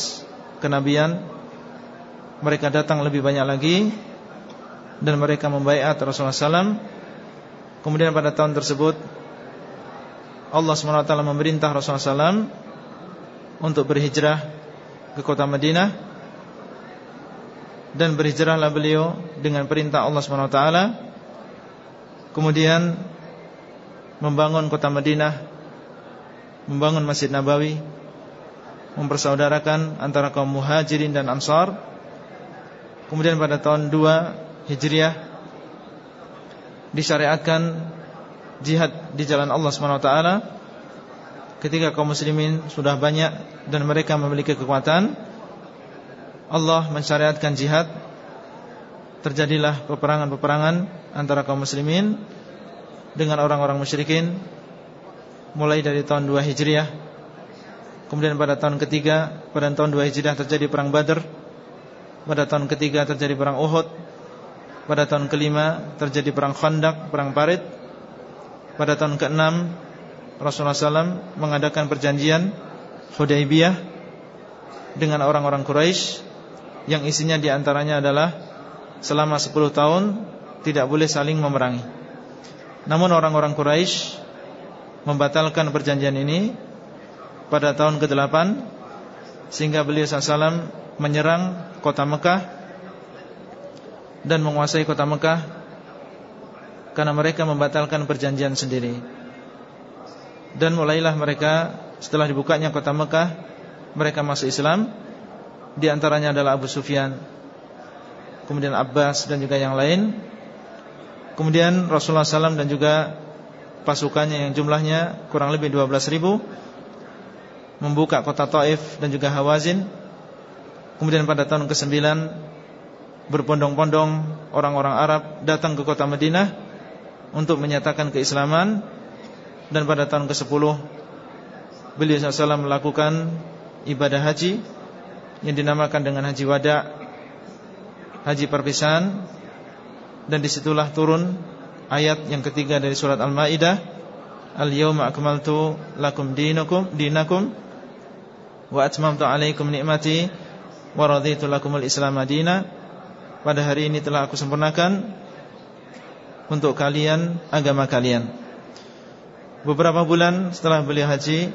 kenabian Mereka datang lebih banyak lagi Dan mereka membaiat Rasulullah SAW Kemudian pada tahun tersebut Allah SWT memerintah Rasulullah SAW Untuk berhijrah ke kota Madinah Dan berhijrahlah beliau Dengan perintah Allah SWT Kemudian Membangun kota Madinah membangun Masjid Nabawi mempersaudarakan antara kaum muhajirin dan ansar. Kemudian pada tahun 2 Hijriah disyariatkan jihad di jalan Allah SWT Ketika kaum muslimin sudah banyak Dan mereka memiliki kekuatan Allah mensyariatkan jihad. Terjadilah peperangan-peperangan Antara kaum muslimin Dengan orang-orang musyrikin Mulai dari tahun 2 Hijriah Kemudian pada tahun ketiga Pada tahun 2 Hijriah terjadi perang Badr Pada tahun ketiga terjadi perang Uhud Pada tahun kelima terjadi perang Khandak Perang Parit Pada tahun keenam Rasulullah SAW mengadakan perjanjian Hudaybiyah dengan orang-orang Quraisy yang isinya di antaranya adalah selama 10 tahun tidak boleh saling memerangi. Namun orang-orang Quraisy membatalkan perjanjian ini pada tahun ke-8 sehingga beliau SAW menyerang kota Mekah dan menguasai kota Mekah karena mereka membatalkan perjanjian sendiri. Dan mulailah mereka setelah dibukanya kota Mekah Mereka masuk Islam. Di antaranya adalah Abu Sufyan Kemudian Abbas dan juga yang lain. Kemudian Rasulullah SAW dan juga Pasukannya yang jumlahnya kurang lebih 12 ribu Membuka kota Taif dan juga Hawazin. Kemudian pada tahun ke-9 Berpondong-pondong Orang-orang Arab datang ke kota Madinah Untuk menyatakan keislaman dan pada tahun ke-10 Beliau SAW melakukan ibadah haji Yang dinamakan dengan haji wada Haji perpisahan. Dan di situlah turun Ayat yang ketiga dari surat Al-Ma'idah Al-yawma akmaltu lakum dinakum Dinakum Wa atmamtu alaikum ni'mati Wa raditu lakumul islam madina. Pada hari ini telah aku sempurnakan Untuk kalian Agama kalian Beberapa bulan setelah beliau haji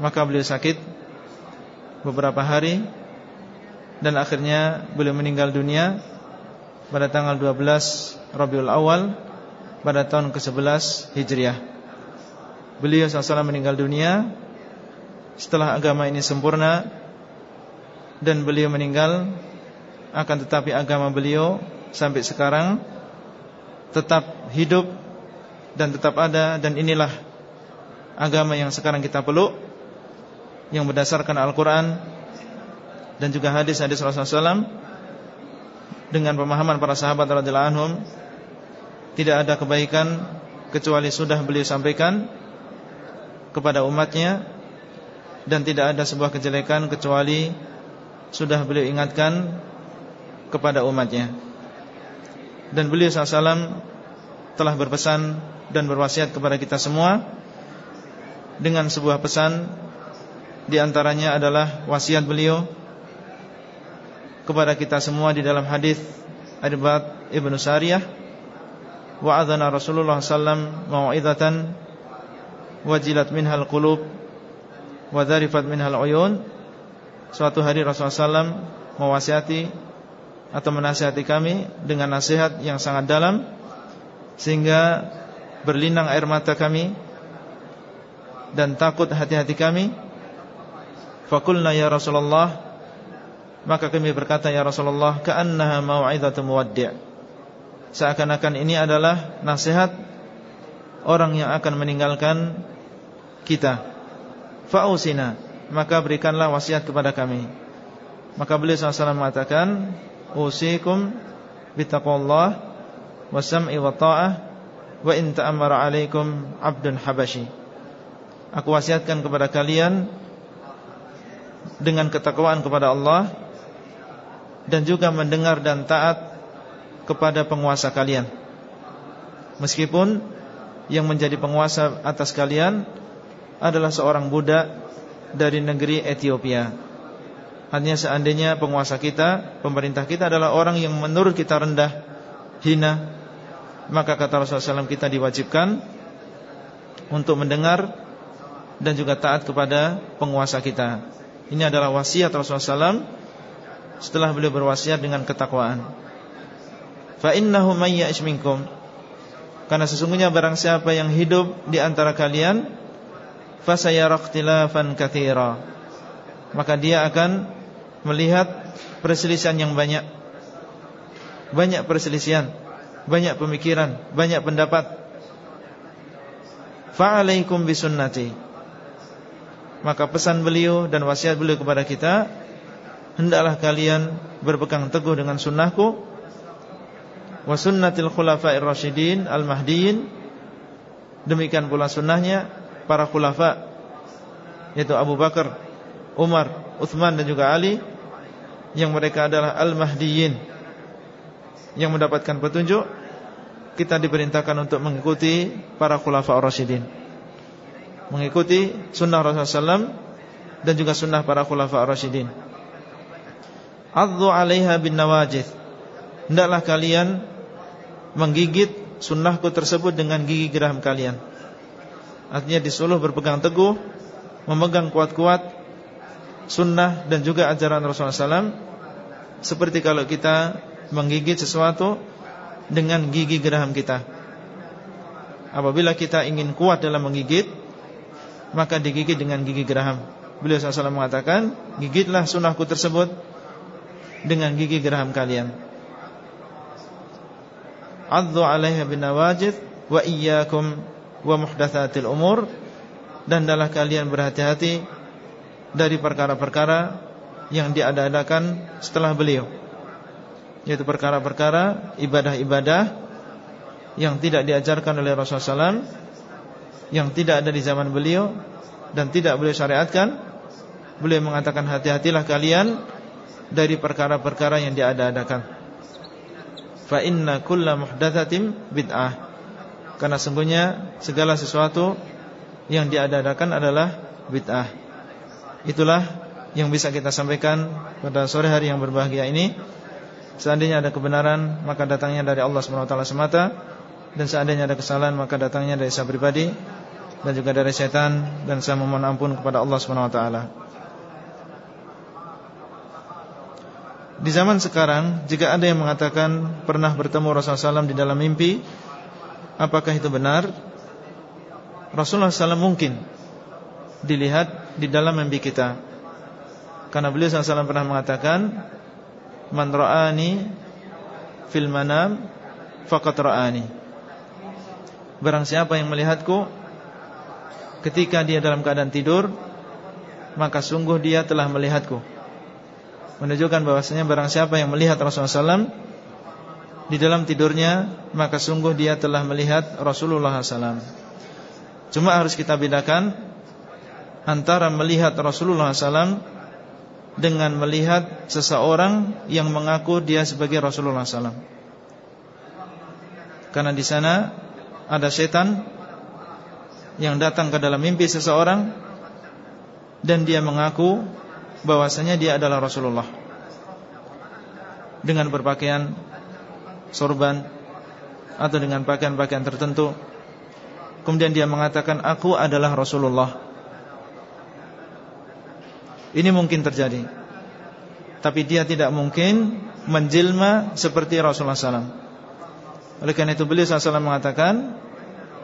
Maka beliau sakit Beberapa hari Dan akhirnya beliau meninggal dunia Pada tanggal 12 Rabiul Awal Pada tahun ke-11 Hijriah. Beliau SAW meninggal dunia. Setelah agama ini sempurna Dan beliau meninggal Akan tetapi agama beliau Sampai sekarang Tetap hidup dan tetap ada dan inilah agama yang sekarang kita peluk yang berdasarkan Al-Qur'an dan juga hadis-hadis Rasulullah SAW dengan pemahaman para sahabat radhiyallahu anhum tidak ada kebaikan kecuali sudah beliau sampaikan kepada umatnya dan tidak ada sebuah kejelekan kecuali sudah beliau ingatkan kepada umatnya. Dan beliau SAW telah berpesan dan berwasiat kepada kita semua dengan sebuah pesan. Di antaranya adalah wasiat beliau kepada kita semua di dalam hadis Adbat Ibnu Sariyah. Wa adzana Rasulullah sallam mau'izatan wajilat minhal qulub wa dzarifat minhal uyun. Suatu hari Rasulullah sallam mewasiati atau menasihati kami dengan nasihat yang sangat dalam sehingga berlinang air mata kami dan takut hati-hati kami. Fakulna ya Rasulullah maka kami berkata ya Rasulullah ka'annaha mau'izatu muwaddi' seakan-akan ini adalah nasihat orang yang akan meninggalkan kita. Fa'usina maka berikanlah wasiat kepada kami. Maka beliau SAW mengatakan usikum bitaqwallah wasam'i wa ta'ah wa in ta'ammara 'alaikum 'abdun habashi. Aku wasiatkan kepada kalian dengan ketakwaan kepada Allah dan juga mendengar dan taat kepada penguasa kalian. Meskipun yang menjadi penguasa atas kalian adalah seorang budak dari negeri Ethiopia. Hanya seandainya penguasa kita, pemerintah kita adalah orang yang menurut kita rendah, hina, maka kata Rasulullah SAW kita diwajibkan Untuk mendengar Dan juga taat kepada penguasa kita. Ini adalah wasiat Rasulullah SAW Setelah beliau berwasiat dengan ketakwaan. Fa'innahu mayya'ish minkum. Karena sesungguhnya barang siapa yang hidup di antara kalian Maka dia akan melihat perselisihan yang banyak. Banyak perselisihan banyak pemikiran, banyak pendapat. Fa'alaikum bisunnati. Maka pesan beliau dan wasiat beliau kepada kita Hendaklah kalian berpegang teguh dengan sunnahku. Wa sunnatil khulafa'ir rasyidin al-mahdiin Demikian pula sunnahnya Para khulafa Yaitu Abu Bakar, Umar, Uthman dan juga Ali Yang mereka adalah al-mahdiin Yang mendapatkan petunjuk kita diperintahkan untuk mengikuti para khulafa rasyidin. Mengikuti sunnah Rasulullah SAW dan juga sunnah para khulafa rasyidin. Adzu 'alaiha bin nawajid. Hendaklah kalian menggigit sunnahku tersebut dengan gigi geraham kalian. Artinya disuruh berpegang teguh, memegang kuat-kuat sunnah dan juga ajaran Rasulullah SAW. Seperti kalau kita menggigit sesuatu dengan gigi geraham kita. Apabila kita ingin kuat dalam menggigit, maka digigit dengan gigi geraham. Beliau SAW mengatakan, gigitlah sunnahku tersebut dengan gigi geraham kalian. Adzu alaiha bin nawajid wa iyyakum wa muhdatsatil umur dan adalah kalian berhati-hati dari perkara-perkara yang diadakan setelah beliau yaitu perkara-perkara ibadah-ibadah yang tidak diajarkan oleh Rasulullah SAW yang tidak ada di zaman beliau dan tidak beliau syariatkan. Beliau mengatakan hati-hatilah kalian dari perkara-perkara yang diada-adakan. Fa inna kulla muhdatsatin bid'ah. Karena sungguhnya segala sesuatu yang diada-adakan adalah bid'ah. Itulah yang bisa kita sampaikan pada sore hari yang berbahagia ini Seandainya ada kebenaran maka datangnya dari Allah SWT semata. Dan seandainya ada kesalahan maka datangnya dari saya pribadi Dan juga dari setan Dan saya memohon ampun kepada Allah SWT Di zaman sekarang Jika ada yang mengatakan Pernah bertemu Rasulullah SAW di dalam mimpi Apakah itu benar? Rasulullah SAW mungkin Dilihat di dalam mimpi kita. Karena beliau SAW pernah mengatakan Man ra'ani fil manam faqad ra'ani. Barang siapa yang melihatku ketika dia dalam keadaan tidur, maka sungguh dia telah melihatku. Menunjukkan bahwasanya barang siapa yang melihat Rasulullah SAW di dalam tidurnya, maka sungguh dia telah melihat Rasulullah SAW. Cuma harus kita bedakan antara melihat Rasulullah SAW dengan melihat seseorang yang mengaku dia sebagai Rasulullah SAW. Karena di sana ada setan yang datang ke dalam mimpi seseorang dan dia mengaku bahwasanya dia adalah Rasulullah dengan berpakaian sorban atau dengan pakaian-pakaian tertentu. Kemudian dia mengatakan aku adalah Rasulullah. Ini mungkin terjadi. Tapi dia tidak mungkin Menjilma seperti Rasulullah SAW Oleh karena itu beliau SAW mengatakan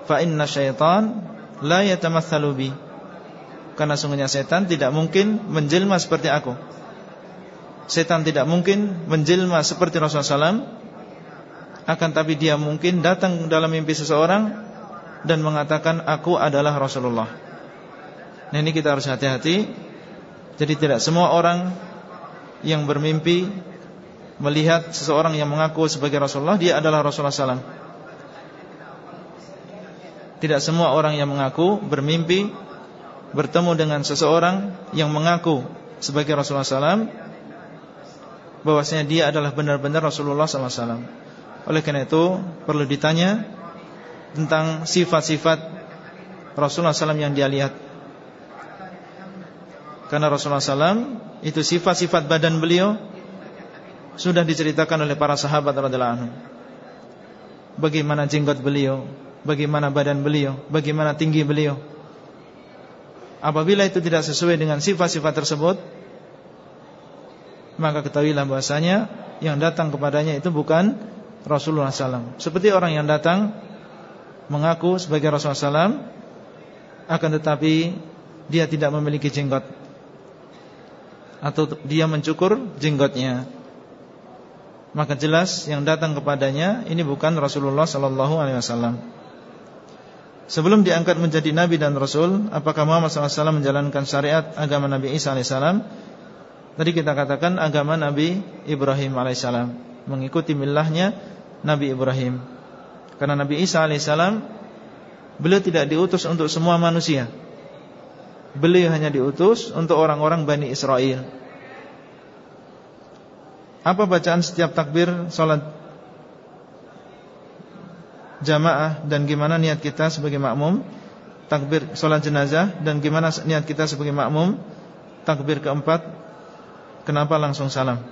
Fa inna syaitan La yatamathalu bi. Karena sungguhnya setan tidak mungkin Menjilma seperti aku. Setan tidak mungkin Menjilma seperti Rasulullah SAW Akan tapi dia mungkin datang dalam mimpi seseorang Dan mengatakan Aku adalah Rasulullah. Nah ini kita harus hati-hati jadi tidak semua orang yang bermimpi melihat seseorang yang mengaku sebagai Rasulullah dia adalah Rasulullah SAW. Tidak semua orang yang mengaku bermimpi bertemu dengan seseorang yang mengaku sebagai Rasulullah SAW bahwasanya dia adalah benar-benar Rasulullah SAW. Oleh karena itu perlu ditanya tentang sifat-sifat Rasulullah SAW yang dia lihat. Karena Rasulullah SAW itu sifat-sifat badan beliau sudah diceritakan oleh para sahabat. Bagaimana jenggot beliau, bagaimana badan beliau, bagaimana tinggi beliau. Apabila itu tidak sesuai dengan sifat-sifat tersebut, maka ketahuilah bahasanya yang datang kepadanya itu bukan Rasulullah SAW. Seperti orang yang datang mengaku sebagai Rasulullah SAW, akan tetapi dia tidak memiliki jenggot atau dia mencukur jenggotnya. Maka jelas yang datang kepadanya ini bukan Rasulullah sallallahu alaihi wasallam. Sebelum diangkat menjadi Nabi dan Rasul Apakah Muhammad SAW menjalankan syariat agama Nabi Isa AS Tadi kita katakan agama Nabi Ibrahim AS Mengikuti millahnya Nabi Ibrahim. Karena Nabi Isa AS Beliau tidak diutus untuk semua manusia Beliau hanya diutus untuk orang-orang Bani Israel. Apa bacaan setiap takbir Salat jamaah dan gimana niat kita sebagai makmum? Takbir solat jenazah dan gimana niat kita sebagai makmum? Takbir keempat kenapa langsung salam?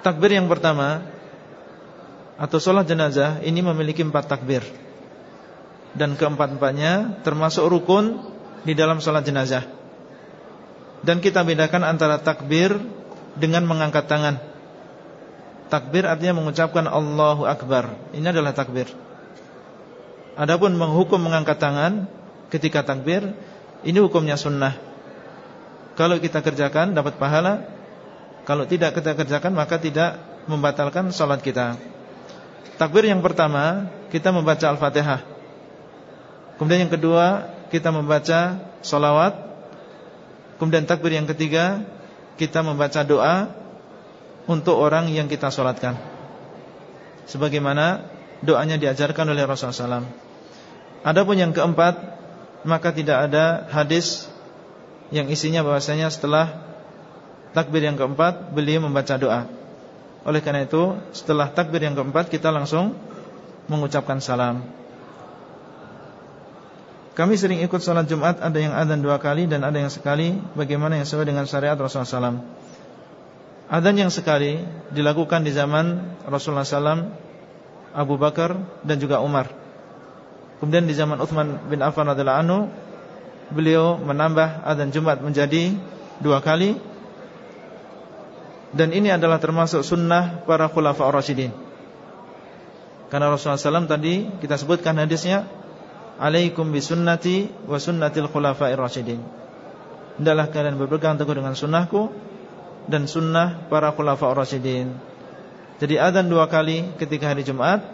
Takbir yang pertama atau solat jenazah ini memiliki empat takbir. Dan keempat-empatnya termasuk rukun di dalam solat jenazah. Dan kita bedakan antara takbir dengan mengangkat tangan. Takbir artinya mengucapkan Allahu Akbar. Ini adalah takbir. Adapun menghukum mengangkat tangan Ketika takbir Ini hukumnya sunnah. Kalau kita kerjakan dapat pahala. Kalau tidak kita kerjakan Maka tidak membatalkan sholat kita. Takbir yang pertama Kita membaca Al-Fatihah. Kemudian yang kedua Kita membaca Salawat. Kemudian takbir yang ketiga Kita membaca doa untuk orang yang kita solatkan. Sebagaimana doanya diajarkan oleh Rasulullah SAW Adapun yang keempat Maka tidak ada hadis Yang isinya bahwasanya setelah Takbir yang keempat Beliau membaca doa. Oleh karena itu setelah takbir yang keempat Kita langsung mengucapkan salam kami sering ikut sholat Jumat Ada yang adzan dua kali dan ada yang sekali Bagaimana yang sesuai dengan syariat Rasulullah SAW Adzan yang sekali dilakukan di zaman Rasulullah SAW, Abu Bakar dan juga Umar. Kemudian di zaman Uthman bin Affan adalah Anu, beliau menambah adzan Jumat menjadi dua kali. Dan ini adalah termasuk sunnah para khulafa Rasyidin. Karena Rasulullah SAW tadi kita sebutkan hadisnya, Alaikum bisunnati wa sunnatil khulafa'ir rasyidin. Hendaklah kalian berpegang teguh dengan sunnahku dan sunnah para khulafa rasyidin. Jadi adzan dua kali ketika hari Jumat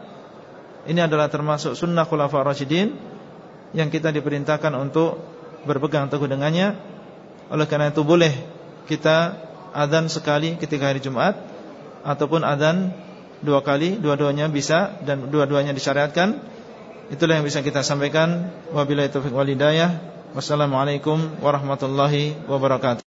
ini adalah termasuk sunnah khulafa rasyidin yang kita diperintahkan untuk berpegang teguh dengannya. Oleh karena itu boleh kita adzan sekali ketika hari Jumat ataupun adzan dua kali, dua-duanya bisa dan dua-duanya disyariatkan. Itulah yang bisa kita sampaikan. Wabillahi taufiq wal hidayah. Wassalamualaikum warahmatullahi wabarakatuh.